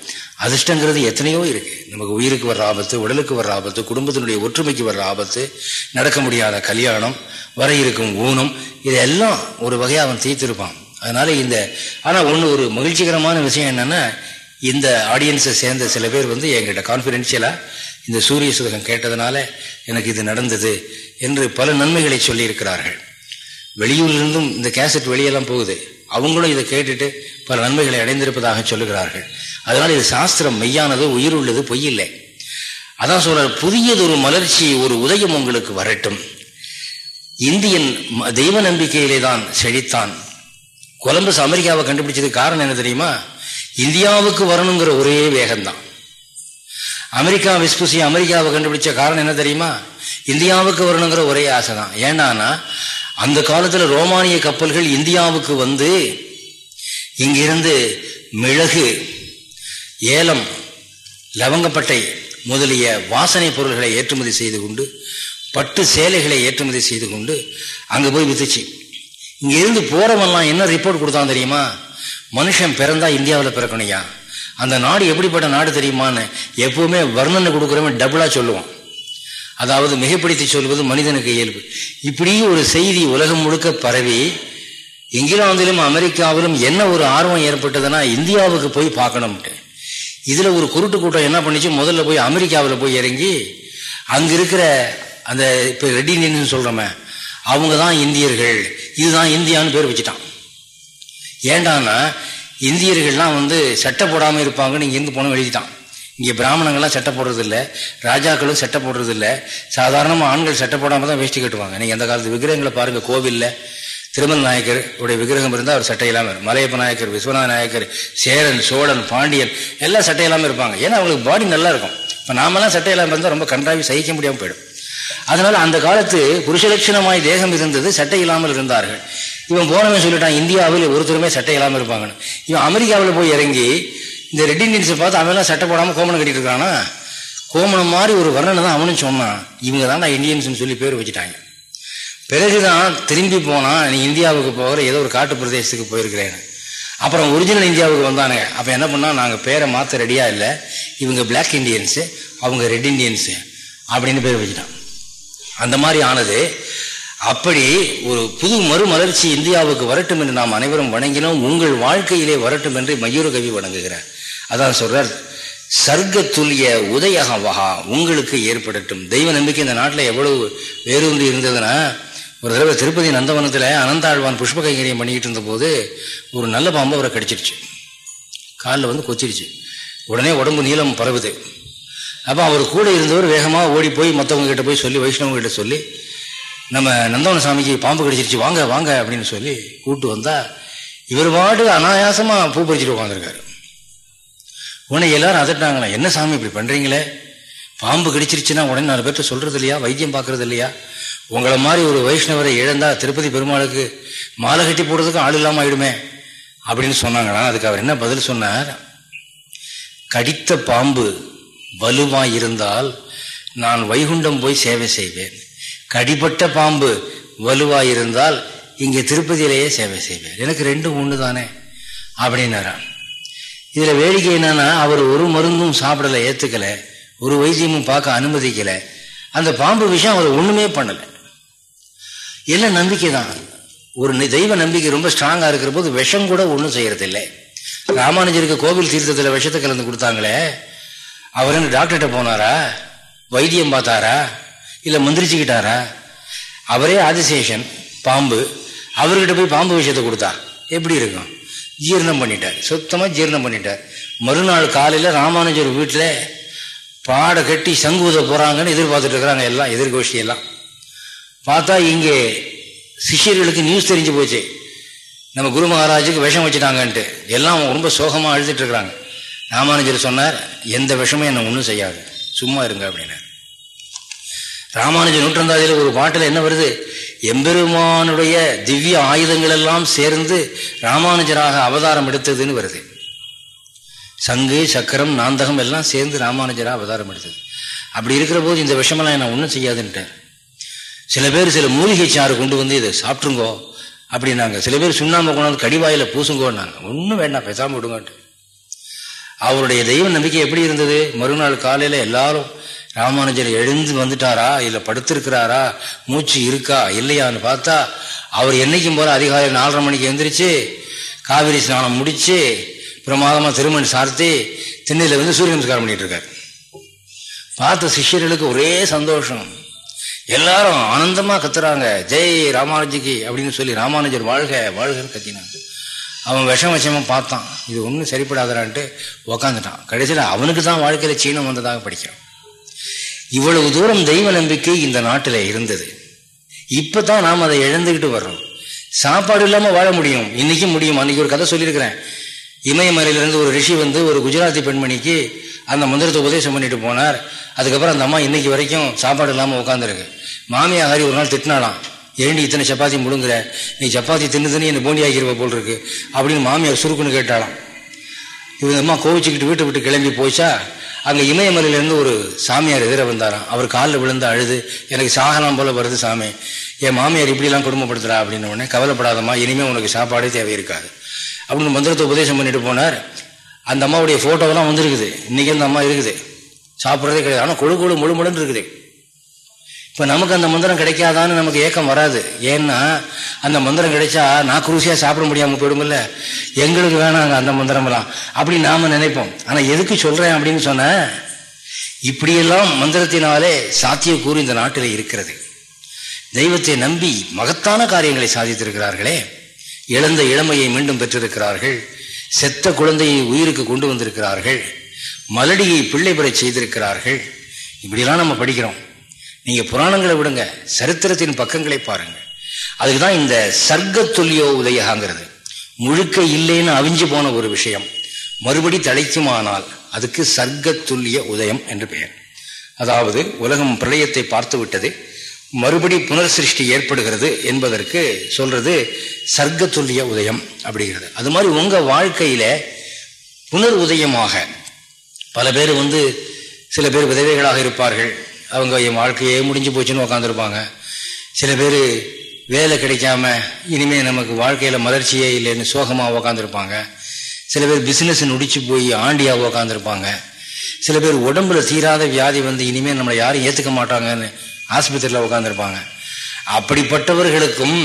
அதிர்ஷ்டங்கிறது எத்தனையோ இருக்கு. நமக்கு உயிருக்கு வர்ற ஆபத்து உடலுக்கு வர்ற ஆபத்து குடும்பத்தினுடைய ஒற்றுமைக்கு வர்ற ஆபத்து நடக்க முடியாத கல்யாணம் வர இருக்கும் ஊனம் இதெல்லாம் ஒரு வகையை அவன் தீர்த்திருப்பான். அதனால இந்த ஆனால் ஒன்று ஒரு மகிழ்ச்சிகரமான விஷயம் என்னென்னா இந்த ஆடியன்ஸை சேர்ந்த சில பேர் வந்து என்கிட்ட கான்ஃபிடென்ஷியலாக இந்த சூரிய சுதகம் கேட்டதுனால எனக்கு இது நடந்தது என்று பல நன்மைகளை சொல்லியிருக்கிறார்கள். வெளியூரிலிருந்தும் இந்த கேசட் வெளியெல்லாம் போகுது. அவங்களும் இதை கேட்டுட்டு பல நன்மைகளை அடைந்திருப்பதாக சொல்லுகிறார்கள். அதனால் இது சாஸ்திரம் மெய்யானது உயிர் உள்ளது பொய்யில்லை அதான் சொல்ற புதியதொரு மலர்ச்சி ஒரு உதயம் உங்களுக்கு வரட்டும். இந்தியன் தெய்வ நம்பிக்கையிலே தான் செழித்தான். கொலம்பஸ் அமெரிக்காவை கண்டுபிடிச்சதுக்கு காரணம் என்ன தெரியுமா? இந்தியாவுக்கு வரணுங்கிற ஒரே வேகம்தான். அமெரிக்கா விஸ்புசி அமெரிக்காவை கண்டுபிடிச்ச காரணம் என்ன தெரியுமா? இந்தியாவுக்கு வரணுங்கிற ஒரே ஆசை தான் ஏன்னா அந்த காலத்தில் ரோமானிய கப்பல்கள் இந்தியாவுக்கு வந்து இங்கிருந்து மிளகு ஏலம் லவங்கப்பட்டை முதலிய வாசனை பொருள்களை ஏற்றுமதி செய்து கொண்டு பட்டு சேலைகளை ஏற்றுமதி செய்து கொண்டு அங்கே போய் வித்துச்சு. இங்கேருந்து போறவன்லாம் என்ன ரிப்போர்ட் கொடுத்தான் தெரியுமா? மனுஷன் பிறந்தா இந்தியாவில் பிறக்கணையா அந்த நாடு எப்படிப்பட்ட நாடு தெரியுமான்னு எப்பவுமே வர்ணனை கொடுக்குறவன் டபுளாக சொல்லுவான். அதாவது மிகப்படுத்தி சொல்வது மனிதனுக்கு இயல்பு. இப்படி ஒரு செய்தி உலகம் முழுக்க பரவி இங்கிலாந்திலும் அமெரிக்காவிலும் என்ன ஒரு ஆர்வம் ஏற்பட்டதுன்னா இந்தியாவுக்கு போய் பார்க்கணும்ட்டு. இதில் ஒரு குருட்டு கூட்டம் என்ன பண்ணிச்சு? முதல்ல போய் அமெரிக்காவில் போய் இறங்கி அங்கே இருக்கிற அந்த இப்போ ரெட்டி இந்தியன் சொல்கிறோமே அவங்க தான் இந்தியர்கள். இதுதான் இந்தியான்னு பேர் வச்சுட்டான். ஏண்டான்னா இந்தியர்கள்லாம் வந்து சட்டை போடாமல் இருப்பாங்கன்னு இங்கேருந்து போன எழுதிட்டான். இங்கே பிராமணங்கள்லாம் சட்டை போடுறதில்ல ராஜாக்களும் சட்டை போடுறதில்ல. சாதாரணமாக ஆண்கள் சட்டை போடாமல் தான் வேஷ்டி கட்டுவாங்க. நீங்கள் அந்த காலத்து விக்கிரகங்களை பாருங்கள் கோவிலில். திருமல் நாயக்கர் உடைய விக்கிரகம் இருந்தால் அவர் சட்டை இல்லாமல் மலையப்ப நாயக்கர் விஸ்வநாத நாயக்கர் சேரன் சோழன் பாண்டியன் எல்லாம் சட்டை இல்லாமல் இருப்பாங்க. ஏன்னா அவங்களுக்கு பாடி நல்லா இருக்கும். இப்போ நாமெல்லாம் சட்டை இல்லாமல் இருந்தால் ரொம்ப கன்றாவி சகிக்க முடியாமல் போயிடும். அதனால அந்த காலத்து புருஷலட்சணமாய் தேகம் இருந்தது சட்டை இல்லாமல் இருந்தார்கள். இவன் போனவன் சொல்லிட்டான் இந்தியாவில் ஒருத்தருமே சட்டை இல்லாமல் இருப்பாங்கன்னு. இவன் அமெரிக்காவில் போய் இறங்கி இந்த ரெட் இண்டியன்ஸை பார்த்து அவன்லாம் சட்டை போடாமல் கோமணம் கட்டிட்டு இருக்கானா? கோமணம் மாதிரி ஒரு வர்ணனை தான் அவனும் சொன்னான். இவங்க தான் நான் இந்தியன்ஸ்னு சொல்லி பேர் வச்சுட்டாங்க. பிறகுதான் திரும்பி போனா நீ இந்தியாவுக்கு போகிற ஏதோ ஒரு காட்டு பிரதேசத்துக்கு போயிருக்கிறேன் அப்புறம் ஒரிஜினல் இந்தியாவுக்கு வந்தானுங்க அப்போ என்ன பண்ணால் நாங்கள் பேரை மாற்ற ரெடியாக இல்லை. இவங்க பிளாக் இண்டியன்ஸு அவங்க ரெட் இண்டியன்ஸு அப்படின்னு பேர் வச்சுட்டான். அந்த மாதிரி ஆனது. அப்படி ஒரு புது மறுமலர்ச்சி இந்தியாவுக்கு வரட்டும் என்று நாம் அனைவரும் வணங்கினோம். உங்கள் வாழ்க்கையிலே வரட்டும் என்று மயூர கவி வணங்குகிறார். அதான் சொல்றார் சர்க்க துல்லிய உதயகவகா உங்களுக்கு ஏற்படட்டும். தெய்வ நம்பிக்கை இந்த நாட்டில் எவ்வளவு வேரூன்றி இருந்ததுன்னா ஒரு தடவை திருப்பதி நந்தவனத்தில் அனந்தாழ்வான் புஷ்ப கைங்கரியம் பண்ணிக்கிட்டு இருந்த போது ஒரு நல்ல பாம்பு அவரை கடிச்சிருச்சு காலில் வந்து கொச்சிருச்சு உடனே உடம்பு நீளம் பரவுது. அப்போ அவர் கூட இருந்தவர் வேகமாக ஓடி போய் மற்றவங்க கிட்ட போய் சொல்லி வைஷ்ணவங்க கிட்ட சொல்லி நம்ம நந்தவன சாமிக்கு பாம்பு கடிச்சிருச்சு வாங்க வாங்க அப்படின்னு சொல்லி கூப்பிட்டு வந்தால் இவர் பாட்டு அனாயாசமாக பூ பறிச்சுட்டு உட்காந்துருக்காரு உடனே எல்லாரும் அதட்டாங்களா என்ன சாமி இப்படி பண்ணுறீங்களே பாம்பு கடிச்சிருச்சுன்னா உடனே நாலு பேர்த்த சொல்கிறது இல்லையா? வைத்தியம் பார்க்கறது இல்லையா? உங்களை மாதிரி ஒரு வைஷ்ணவரை இழந்தா திருப்பதி பெருமாளுக்கு மாலை கட்டி போடுறதுக்கு ஆள் இல்லாமல் ஆயிடுமே அப்படின்னு சொன்னாங்களா அதுக்கு அவர் என்ன பதில் சொன்னார்? கடித்த பாம்பு வலுவாய் இருந்தால் நான் வைகுண்டம் போய் சேவை செய்வேன். கடிப்பட்ட பாம்பு வலுவாய் இருந்தால் இங்கே திருப்பதியிலேயே சேவை செய்வேன். எனக்கு ரெண்டும் ஒன்று தானே? அப்படின்னாரான் இதில் வேடிக்கை என்னன்னா அவர் ஒரு மருந்தும் சாப்பிடல ஏற்றுக்கலை ஒரு வைத்தியமும் பார்க்க அனுமதிக்கலை. அந்த பாம்பு விஷயம் அவர் ஒன்றுமே பண்ணலை. எல்லாம் நம்பிக்கை தான்? ஒரு தெய்வ நம்பிக்கை ரொம்ப ஸ்ட்ராங்காக இருக்கிற போது விஷம் கூட ஒன்றும் செய்யறதில்லை. ராமானுஜருக்கு கோவில் தீர்த்தத்தில் விஷத்தை கலந்து கொடுத்தாங்களே. அவர் என்ன டாக்டர்கிட்ட போனாரா? வைத்தியம் பார்த்தாரா? இல்லை மந்திரிச்சுக்கிட்டாரா? அவரே ஆதிசேஷன் பாம்பு. அவர்கிட்ட போய் பாம்பு விஷயத்தை கொடுத்தா எப்படி இருக்கும்? ஜீரணம் பண்ணிட்டார். சுத்தமாக ஜீரணம் பண்ணிட்டார். மறுநாள் காலையில் ராமானுஜர் வீட்டில் பாடை கட்டி சங்குவத போகிறாங்கன்னு எதிர்பார்த்துட்டு இருக்கிறாங்க எல்லாம் எதிர்கோஷ்டியெல்லாம் பார்த்தா இங்கே சிஷியர்களுக்கு நியூஸ் தெரிஞ்சு போச்சு. நம்ம குரு மகாராஜுக்கு விஷம் வச்சுட்டாங்கன்ட்டு. எல்லாம் ரொம்ப சோகமாக அழுதுட்டு இருக்கிறாங்க. ராமானுஜர் சொன்னார் எந்த விஷமும் என்னை ஒன்றும் செய்யாது. சும்மா இருங்க அப்படின்னார். ராமானுஜர் நூற்றந்தாதியில் ஒரு பாட்டில் என்ன வருது? எம்பெருமானுடைய திவ்ய ஆயுதங்கள் எல்லாம் சேர்ந்து ராமானுஜராக அவதாரம் எடுத்ததுன்னு வருது. சங்கு சக்கரம் நாந்தகம் எல்லாம் சேர்ந்து ராமானுஜராக அவதாரம் எடுத்தது. அப்படி இருக்கிற போது இந்த விஷமெல்லாம் என்ன ஒன்றும் செய்யாதுன்ட்டார். சில பேர் சில மூலிகை சாறு கொண்டு வந்து இதை சாப்பிட்ருங்கோ அப்படின்னாங்க. சில பேர் சுண்ணாம்பு கொண்டாந்து கடிவாயில் பூசுங்கோன்னாங்க. ஒன்றும் வேண்டாம் பேசாமல் விடுங்கன்ட்டு. அவருடைய தெய்வ நம்பிக்கை எப்படி இருந்தது? மறுநாள் காலையில் எல்லாரும் ராமானுஜர் எழுந்து வந்துட்டாரா? இல்லை படுத்திருக்கிறாரா? மூச்சு இருக்கா? இல்லையான்னு பார்த்தா அவர் என்னைக்கும் போல அதிகாலை நாலரை மணிக்கு எந்திரிச்சு காவிரி ஸ்நானம் முடிச்சு பிரமாதமாக திருமணி சார்த்தி திண்ணையில் வந்து சூரிய நமஸ்காரம் பண்ணிட்டு இருக்காரு. பார்த்த சிஷ்யர்களுக்கு ஒரே சந்தோஷம். எல்லாரும் ஆனந்தமா கத்துறாங்க. ஜெய் ராமானுஜிக்கு அப்படின்னு சொல்லி ராமானுஜர் வாழ்க வாழ்க கத்தினாங்க அவன் விஷம் விஷமா பார்த்தான். இது ஒன்றும் சரிப்படாதான்ட்டு உக்காந்துட்டான். கடைசியில் அவனுக்கு தான் வாழ்க்கையில் சீனம் வந்ததாக படிக்கிறான். இவ்வளவு தூரம் தெய்வ நம்பிக்கை இந்த நாட்டில் இருந்தது. இப்போ தான் நாம் அதை இழந்துக்கிட்டு வர்றோம். சாப்பாடு இல்லாமல் வாழ முடியும். இன்றைக்கும் முடியும். அன்றைக்கி ஒரு கதை சொல்லியிருக்கிறேன். இமயமலையிலிருந்து ஒரு ரிஷி வந்து ஒரு குஜராத்தி பெண்மணிக்கு அந்த மந்திரத்தை உபதேசம் பண்ணிட்டு போனார். அதுக்கப்புறம் அந்த அம்மா இன்னைக்கு வரைக்கும் சாப்பாடு இல்லாமல் உட்காந்துருக்கு மாமியாரி ஒரு நாள் திட்டினாலாம் ஏண்டி இத்தனை சப்பாத்தி முழுங்குற? நீ சப்பாத்தி தின்னு தின்னு என்னை போண்டி ஆக்கிருவ போல் இருக்கு அப்படின்னு மாமியார் சுருக்குன்னு கேட்டாலாம் இவங்க அம்மா கோவிச்சுக்கிட்டு வீட்டை விட்டு கிளம்பி போச்சா? அங்கே இமயமலையிலேருந்து ஒரு சாமியார் எதிர வந்தாராம். அவர் காலில் விழுந்து அழுது எனக்கு சாகலாம் போல வருது சாமி. என் மாமியார் இப்படிலாம் குடும்பப்படுத்துறா? அப்படின்னு உடனே கவலைப்படாதம்மா இனிமேல் உனக்கு சாப்பாடே தேவை இருக்காது அப்படின்னு மந்திரத்தை உபதேசம் பண்ணிட்டு போனார். அந்த அம்மாவுடைய ஃபோட்டோவெல்லாம் வந்துருக்குது. இன்றைக்கி அந்த அம்மா இருக்குது. சாப்பிட்றதே கிடையாது. ஆனால் கொழு கொழு முழு முழுன்னு இருக்குது. இப்போ நமக்கு அந்த மந்திரம் கிடைக்காதான்னு நமக்கு ஏக்கம் வராது. ஏன்னா அந்த மந்திரம் கிடைச்சா நான் குருசியாக சாப்பிட முடியாமல் போயிடுமில்ல எங்களுக்கு வேணாங்க அந்த மந்திரமெல்லாம். அப்படி நாம் நினைப்போம். ஆனால் எதுக்கு சொல்கிறேன் அப்படின்னு சொன்ன இப்படியெல்லாம் மந்திரத்தினாலே சாத்தியக்கூறு இந்த நாட்டில் இருக்கிறது. தெய்வத்தை நம்பி மகத்தான காரியங்களை சாதித்திருக்கிறார்களே. இழந்த இளமையை மீண்டும் பெற்றிருக்கிறார்கள். செத்த குழந்தையை உயிருக்கு கொண்டு வந்திருக்கிறார்கள். மலடியை பிள்ளை பெற செய்திருக்கிறார்கள். இப்படிலாம் நம்ம படிக்கிறோம். நீங்க புராணங்களை விடுங்க சரித்திரத்தின் பக்கங்களை பாருங்க. அதுக்குதான் இந்த சர்க்க துல்லியோ உதயகாங்கிறது. முழுக்க இல்லைன்னு அவிஞ்சு போன ஒரு விஷயம். மறுபடி தலைக்குமானால் அதுக்கு சர்க்க துல்லிய உதயம் என்று பெயர். அதாவது உலகம் பிரளயத்தை பார்த்து விட்டது மறுபடி புனர் சிருஷ்டி ஏற்படுகிறது என்பதற்கு சொல்றது சர்க்க துல்லிய உதயம் அப்படிங்கிறது. அது மாதிரி உங்க வாழ்க்கையில புனர் உதயமாக பல பேர் வந்து சில பேர் விதவைகளாக இருப்பார்கள் அவங்க என் வாழ்க்கையே முடிஞ்சு போச்சுன்னு உக்காந்துருப்பாங்க. சில பேர் வேலை கிடைக்காம இனிமே நமக்கு வாழ்க்கையில் மலர்ச்சியே இல்லைன்னு சோகமாக உக்காந்துருப்பாங்க. சில பேர் பிஸ்னஸ் நுடிச்சு போய் ஆண்டியாக உக்காந்துருப்பாங்க. சில பேர் உடம்புல தீராத வியாதி வந்து இனிமேல் நம்மளை யாரும் ஏற்றுக்க மாட்டாங்கன்னு ஆஸ்பத்திரியில் உட்காந்துருப்பாங்க அப்படிப்பட்டவர்களுக்கும்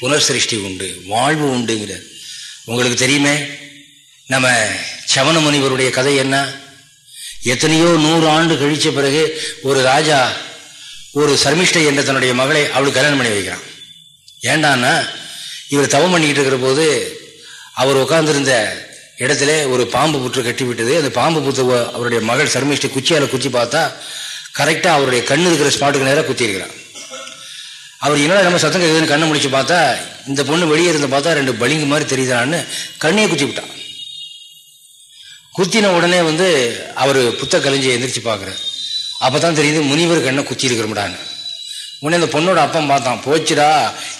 புனர்சிருஷ்டி உண்டு வாழ்வு உண்டுங்கிற உங்களுக்கு தெரியுமே நம்ம சவண முனிவருடைய கதை என்ன? எத்தனையோ நூறு ஆண்டு கழிச்ச பிறகு ஒரு ராஜா ஒரு சர்மிஷ்டை என்ற தன்னுடைய மகளை அவளுக்கு கல்யாணம் பண்ணி வைக்கிறான். ஏண்டான்னா இவர் தவம் பண்ணிக்கிட்டு இருக்கிற போது அவர் உட்கார்ந்துருந்த இடத்துல ஒரு பாம்பு புற்று கட்டி விட்டது அந்த பாம்பு புற்று அவருடைய மகள் சர்மிஷ்டை குச்சியால் குச்சி பார்த்தா கரெக்டாக அவருடைய கண்ணு இருக்கிற ஸ்பாட்டுக்கு நேராக குத்திருக்கிறான் அவர் என்ன நம்ம சத்தம் கேட்குதுன்னு கண்ணை முடிச்சு பார்த்தா இந்த பொண்ணு வெளியே இருந்து பார்த்தா ரெண்டு பளிங்கு மாதிரி தெரியுதான்னு கண்ணையே குத்தி விட்டான். குத்தின உடனே வந்து அவர் புத்த கலைஞ்சி எந்திரிச்சு பார்க்குறாரு. அப்பதான் தெரியுது முனிவர் கண்ணை குத்தி இருக்கிறோம்டான்னு உடனே அந்த பொண்ணோட அப்பம் பார்த்தான். போச்சுடா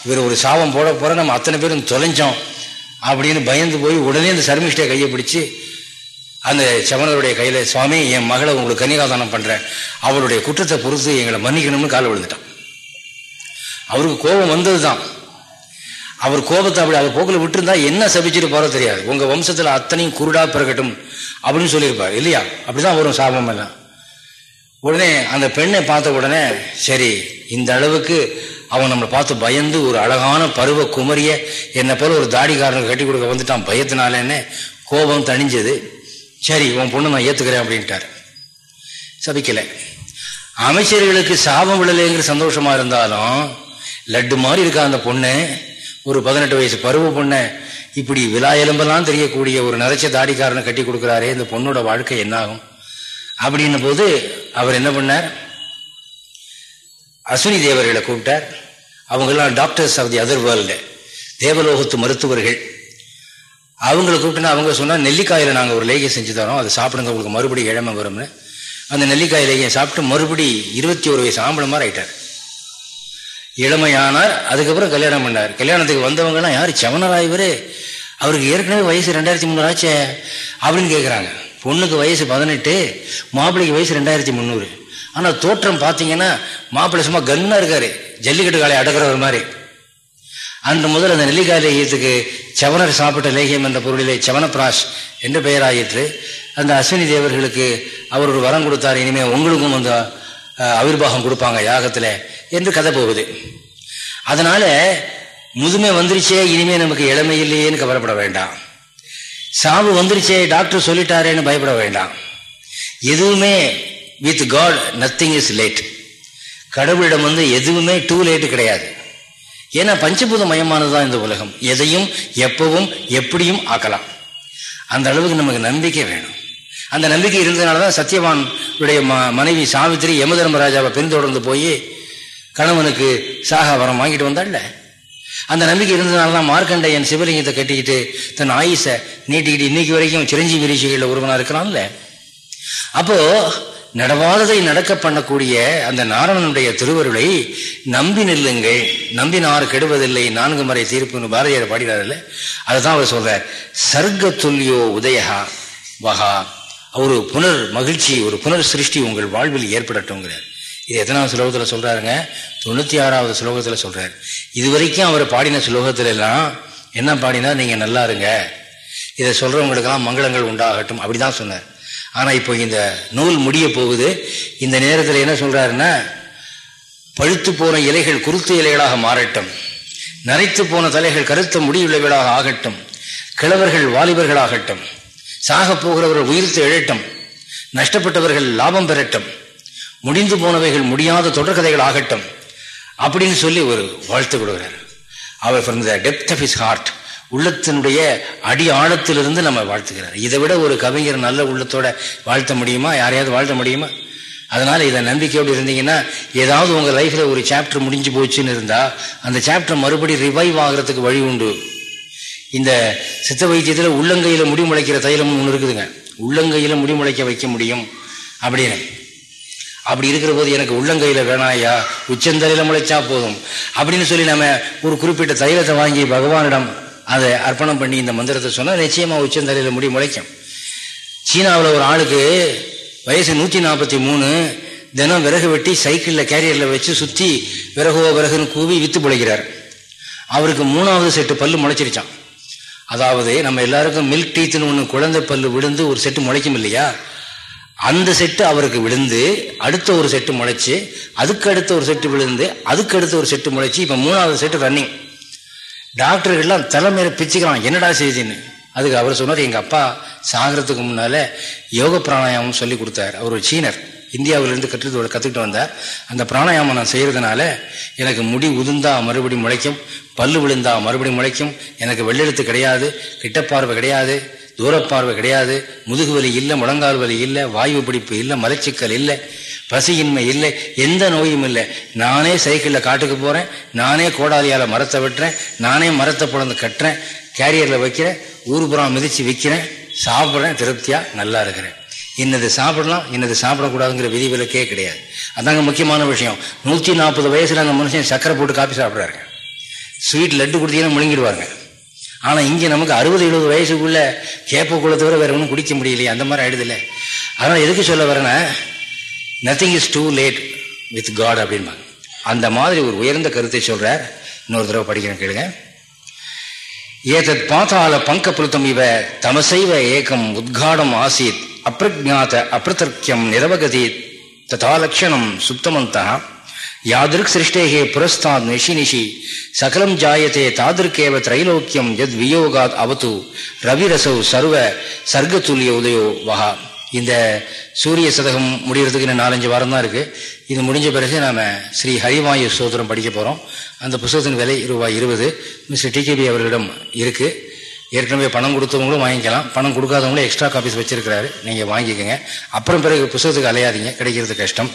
இவர் ஒரு சாபம் போட போகிற நம்ம அத்தனை பேரும் தொலைஞ்சோம் அப்படின்னு பயந்து போய் உடனே அந்த சர்மிஷ்டை கையை பிடிச்சி அந்த சமணருடைய கையில் சுவாமி என் மகளை உங்களுக்கு கன்னிகாதானம் பண்ணுறேன் அவருடைய குற்றத்தை பொறுத்து எங்களை மன்னிக்கணும்னு காலை விழுந்துட்டான். அவருக்கு கோபம் வந்தது தான் அவர் கோபத்தை அப்படி அவர் போக்கில் விட்டுருந்தா என்ன சபிச்சுட்டு தெரியாது. உங்கள் வம்சத்தில் அத்தனையும் குருடா பிறகட்டும் அப்படின்னு சொல்லியிருப்பார். இல்லையா? அப்படிதான் வரும் சாபம் எல்லாம். உடனே அந்த பெண்ணை பார்த்த உடனே சரி இந்த அளவுக்கு அவன் நம்மளை பார்த்து பயந்து ஒரு அழகான பருவ குமரிய என்னை போல ஒரு தாடிக்காரனுக்கு கட்டி கொடுக்க வந்துட்டான் பயத்தினாலேன்னு கோபம் தணிஞ்சது. சரி உன் பொண்ணு நான் ஏற்றுக்கிறேன் அப்படின்ட்டார். சபிக்கலை. அமைச்சர்களுக்கு சாபம் விடலைங்கிற சந்தோஷமாக இருந்தாலும் லட்டு மாதிரி இருக்கா அந்த பொண்ணு? ஒரு பதினெட்டு வயசு பருவ பொண்ணை இப்படி விழா எலும்பெல்லாம் தெரியக்கூடிய ஒரு நரைச்ச தாடிக்காரனை கட்டி கொடுக்குறாரே இந்த பொண்ணோட வாழ்க்கை என்னாகும்? அப்படின்ன போது அவர் என்ன பண்ணார்? அஸ்வினி தேவர்களை கூப்பிட்டார். அவங்கெல்லாம் doctors of the other world தேவலோகத்து மருத்துவர்கள். அவங்களை கூப்பிட்டுனா அவங்க சொன்னால் நெல்லிக்காயில் நாங்கள் ஒரு லேகியம் செஞ்சு தரோம். அதை சாப்பிடுங்க உங்களுக்கு மறுபடியும் இழமை வரும்னு. அந்த நெல்லிக்காய் லேகியம் சாப்பிட்டு மறுபடி இருபத்தி ஒரு வயசு ஆம்பளமாக ஆகிட்டார் ஆயிட்டார். இளமையானார் அதுக்கப்புறம் கல்யாணம் பண்ணார். கல்யாணத்துக்கு வந்தவங்கலாம் யார்? சவனரா அவருக்கு ஏற்கனவே வயசு ரெண்டாயிரத்தி முந்நூறு ஆச்சே அப்படின்னு கேட்குறாங்க பொண்ணுக்கு வயசு பதினெட்டு மாப்பிள்ளைக்கு வயசு ரெண்டாயிரத்தி முந்நூறு. ஆனால் தோற்றம் பார்த்தீங்கன்னா மாப்பிள்ளை சும்மா கன்னாக இருக்காரு. ஜல்லிக்கட்டு காலை அடக்கிறவர் மாதிரி. அன்று முதல் அந்த நெல்லிக்காய் லேகியத்துக்கு சவனர் சாப்பிட்ட லேகியம் என்ற பொருளிலே சவனப்பிராஷ் என்று பெயராயிற்று. அந்த அஸ்வினி தேவர்களுக்கு அவர் ஒரு வரம் கொடுத்தார். இனிமேல் உங்களுக்கும் அந்த அவிர்வாகம் கொடுப்பாங்க யாகத்தில் என்று கதை போகுது. அதனால முதுமை வந்துருச்சே இனிமே நமக்கு இளமை இல்லையேன்னு கவலைப்பட வேண்டாம். சாவு வந்துருச்சே டாக்டர் சொல்லிட்டாரேன்னு பயப்பட வேண்டாம். எதுவுமே with God nothing is late கடவுளிடம் வந்து எதுவுமே டூ லேட்டு கிடையாது. ஏன்னா பஞ்சபூத மயமானது தான் இந்த உலகம். எதையும் எப்பவும் எப்படியும் ஆக்கலாம். அந்த அளவுக்கு நமக்கு நம்பிக்கை வேணும். அந்த நம்பிக்கை இருந்ததுனால தான் சத்யவான் உடைய மனைவி சாவித்திரி யமதர்மராஜாவை பின்தொடர்ந்து போய் கணவனுக்கு சாக வரம் வாங்கிட்டு வந்தாள்ல. அந்த நம்பிக்கை இருந்ததுனால தான் மார்க்கண்டையன் சிவலிங்கத்தை கட்டிக்கிட்டு தன் ஆயுசை நீட்டிக்கிட்டு இன்னைக்கு வரைக்கும் சிரஞ்சீவி ரிஷிகளில் ஒருவனாக இருக்கிறான்ல. அப்போ நடவாததை நடக்க பண்ணக்கூடிய அந்த நாரணனுடைய திருவருளை நம்பி நில்லுங்கள் நம்பினார் கெடுவதில்லை நான்கு முறை தீர்ப்புன்னு பாரதியார் பாடினார்ல. அதுதான் அவர் சொல்றார் சர்க்க துல்லியோ உதயகா வகா ஒரு புனர் மகிழ்ச்சி ஒரு புனர் சிருஷ்டி உங்கள் வாழ்வில் ஏற்படட்டும்ங்கிறார். இது எத்தனாவது ஸ்லோகத்தில் சொல்கிறாருங்க தொண்ணூற்றி ஆறாவது ஸ்லோகத்தில் சொல்கிறார் இது வரைக்கும் அவர் பாடின ஸ்லோகத்துல எல்லாம் என்ன பாடினா நீங்கள் நல்லா இருங்க. இதை சொல்கிறவங்களுக்கெல்லாம் மங்களங்கள் உண்டாகட்டும். அப்படி தான் சொன்னார். ஆனால் இப்போ இந்த நூல் முடிய போகுது. இந்த நேரத்தில் என்ன சொல்கிறாருன்னா பழுத்து போன இலைகள் குருத்து இலைகளாக மாறட்டும். நரைத்து போன தலைகள் கருத்த முடிவுள்ளவைகளாக ஆகட்டும். கிழவர்கள் வாலிபர்களாகட்டும். சாக போகிறவர்கள் உயிர்த்து எழட்டும். நஷ்டப்பட்டவர்கள் லாபம் பெறட்டும். முடிந்து போனவைகள் முடியாத தொடர்கதைகள் ஆகட்டும். அப்படின்னு சொல்லி ஒரு வாழ்த்து கொடுக்குறார். அவர் from the depth of his heart உள்ளத்தினுடைய அடி ஆழத்திலிருந்து நம்ம வாழ்த்துக்கிறார். இதை விட ஒரு கவிஞர் நல்ல உள்ளத்தோட வாழ்த்த முடியுமா? யாரையாவது வாழ்த்த முடியுமா? அதனால் இதை நம்பிக்கையோடு இருந்தீங்கன்னா ஏதாவது உங்கள் லைஃப்பில் ஒரு சாப்டர் முடிஞ்சு போச்சுன்னு இருந்தால் அந்த சாப்டர் மறுபடி ரிவைவ் ஆகிறதுக்கு வழி உண்டு. இந்த சித்த வைத்தியத்தில் உள்ளங்கையில் முடி முளைக்கிற தைலம் ஒன்று இருக்குதுங்க. உள்ளங்கையில் முடி முளைக்க வைக்க முடியும் அப்படின்னு. அப்படி இருக்கிற போது எனக்கு உள்ளங்கையில் வேணாயா? உச்சந்தலையில் முளைச்சா போதும். அப்படின்னு சொல்லி நம்ம ஒரு குறிப்பிட்ட தைலத்தை வாங்கி பகவானிடம் அதை அர்ப்பணம் பண்ணி இந்த மந்திரத்தை சொன்னால் நிச்சயமாக உச்சந்தலையில் முடி முளைக்கும். சீனாவில் ஒரு ஆளுக்கு வயசு நூற்றி நாற்பத்தி மூணு தினம் விறகு வெட்டி சைக்கிளில் கேரியரில் வச்சு சுற்றி விறகோ விறகுன்னு கூவி விற்று பிழைக்கிறார் அவருக்கு மூணாவது செட்டு பல்லு முளைச்சிருச்சான் அதாவது நம்ம எல்லாருக்கும் மில்க் டீத்துன்னு ஒன்று குழந்தை பல்லு விழுந்து ஒரு செட்டு முளைக்கும் இல்லையா? அந்த செட்டு அவருக்கு விழுந்து அடுத்த ஒரு செட்டு முளைச்சி அதுக்கு அடுத்த ஒரு செட்டு விழுந்து அதுக்கு அடுத்த ஒரு செட்டு முளைச்சி இப்போ மூணாவது செட்டு ரன்னிங் டாக்டர்கள்லாம் தலைமையில பிச்சுக்கலாம் என்னடா செய்தின்னு? அதுக்கு அவர் சொன்னார் எங்கள் அப்பா சாகிறதுக்கு முன்னால் யோக பிராணாயாமம் சொல்லி கொடுத்தார். அவர் ஒரு சீனர். இந்தியாவிலிருந்து கற்று கற்றுக்கிட்டு வந்தார். அந்த பிராணாயாமம் நான் செய்கிறதுனால எனக்கு முடி உதிர்ந்தா மறுபடியும் முளைக்கும் பல்லு விழுந்தா மறுபடியும் முளைக்கும் எனக்கு வெள்ளெழுத்து கிடையாது கிட்டப்பார்வை கிடையாது தூரப்பார்வை கிடையாது முதுகு வலி இல்லை முழங்கால் வலி இல்லை வாயு பிடிப்பு இல்லை மலச்சிக்கல் இல்லை பசியின்மை இல்லை எந்த நோயும் இல்லை. நானே சைக்கிளில் காட்டுக்கு போகிறேன் நானே கோடாலியால் மரத்தை வெட்டுறேன் நானே மரத்தை பிறந்து கட்டுறேன் கேரியரில் வைக்கிறேன் ஊர்புறம் மிதித்து விற்கிறேன் சாப்பிட்றேன் திருப்தியாக நல்லா இருக்கிறேன். இன்னது சாப்பிடலாம் இன்னது சாப்பிடக்கூடாதுங்கிற விதி விலக்கே கிடையாது. அதாங்க முக்கியமான விஷயம். நூற்றி நாற்பது வயசில் அந்த மனுஷன் சக்கரை போட்டு காப்பி சாப்பிட்றாருங்க. ஸ்வீட் லட்டு கொடுத்தீங்கன்னா முழுங்கிடுவாங்க ஆனால் இங்கே நமக்கு அறுபது எழுபது வயசுக்குள்ள கேப்பக்குள்ள தவிர வேற ஒன்றும் குடிக்க முடியலையே அந்த மாதிரி ஆயிடுதில்ல. அதனால் எதுக்கு சொல்ல வரேன்னா nothing is too late with God அப்படின்பாங்க அந்த மாதிரி ஒரு உயர்ந்த கருத்தை சொல்கிறார் இன்னொரு தடவை படிக்கிறேன் கேளுங்க. ஏதத் பாத்தால பங்கபுலுத்தம் இவ தமசைவ ஏகம் உத்காடம் ஆசீத். அப்பிரஜாத அப்பிரதர்க்கியம் நிரவகதி ததாலக்ஷணம் சுப்தமந்தா யாதிருக் சிருஷ்டேகே புரஸ்தாத் நிஷி நிஷி. சகலம் ஜாயத்தே தாதிருக்கேவ திரைலோக்கியம் எத் வியோகாத் அவத்து. ரவிரசௌ சர்வ சர்க்கத்துல்ய உதயோ வகா இந்த சூரிய சதகம் முடிகிறதுக்கு இன்னும் நாலஞ்சு வாரம் தான் இருக்குது இது முடிஞ்ச பிறகு நாம் ஸ்ரீ ஹரிவாயு சோதரம் படிக்க போகிறோம் அந்த புத்தகத்தின் விலை ரூபாய் இருபது. மிஸ்டர் டிகேபி அவர்களிடம் இருக்குது ஏற்கனவே பணம் கொடுத்தவங்களும் வாங்கிக்கலாம். பணம் கொடுக்காதவங்களும் எக்ஸ்ட்ரா காப்பீஸ் வச்சிருக்கிறாரு. நீங்கள் வாங்கிக்கோங்க. அப்புறம் பிறகு புத்தகத்துக்கு அலையாதீங்க. கிடைக்கிறது கஷ்டம்.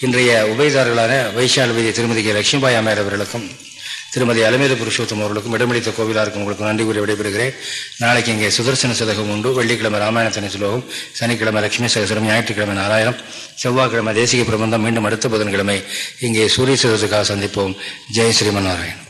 இன்றைய உபயதாரர்களான வைஷாலுபதி திருமதி கே. லட்சுமிபாய் அம்மையார் அவர்களுக்கும் திருமதி அலமேலு புருஷோத்தம் அவர்களுக்கும் இடமளித்த கோவிலாருக்கும் உங்களுக்கு நன்றி கூறி விடைபெறுகிறேன். நாளைக்கு இங்கே சுதர்சன சதகம் உண்டு. வெள்ளிக்கிழமை ராமாயணத்தனை சுலோகம் சனிக்கிழமை லட்சுமி சகசரம் ஞாயிற்றுக்கிழமை நாராயணம் செவ்வாய்க்கிழமை தேசிய பிரபந்தம். மீண்டும் அடுத்த புதன்கிழமை இங்கே சூரிய சதத்துக்காக சந்திப்போம். ஜெய் ஸ்ரீமன் நாராயணன்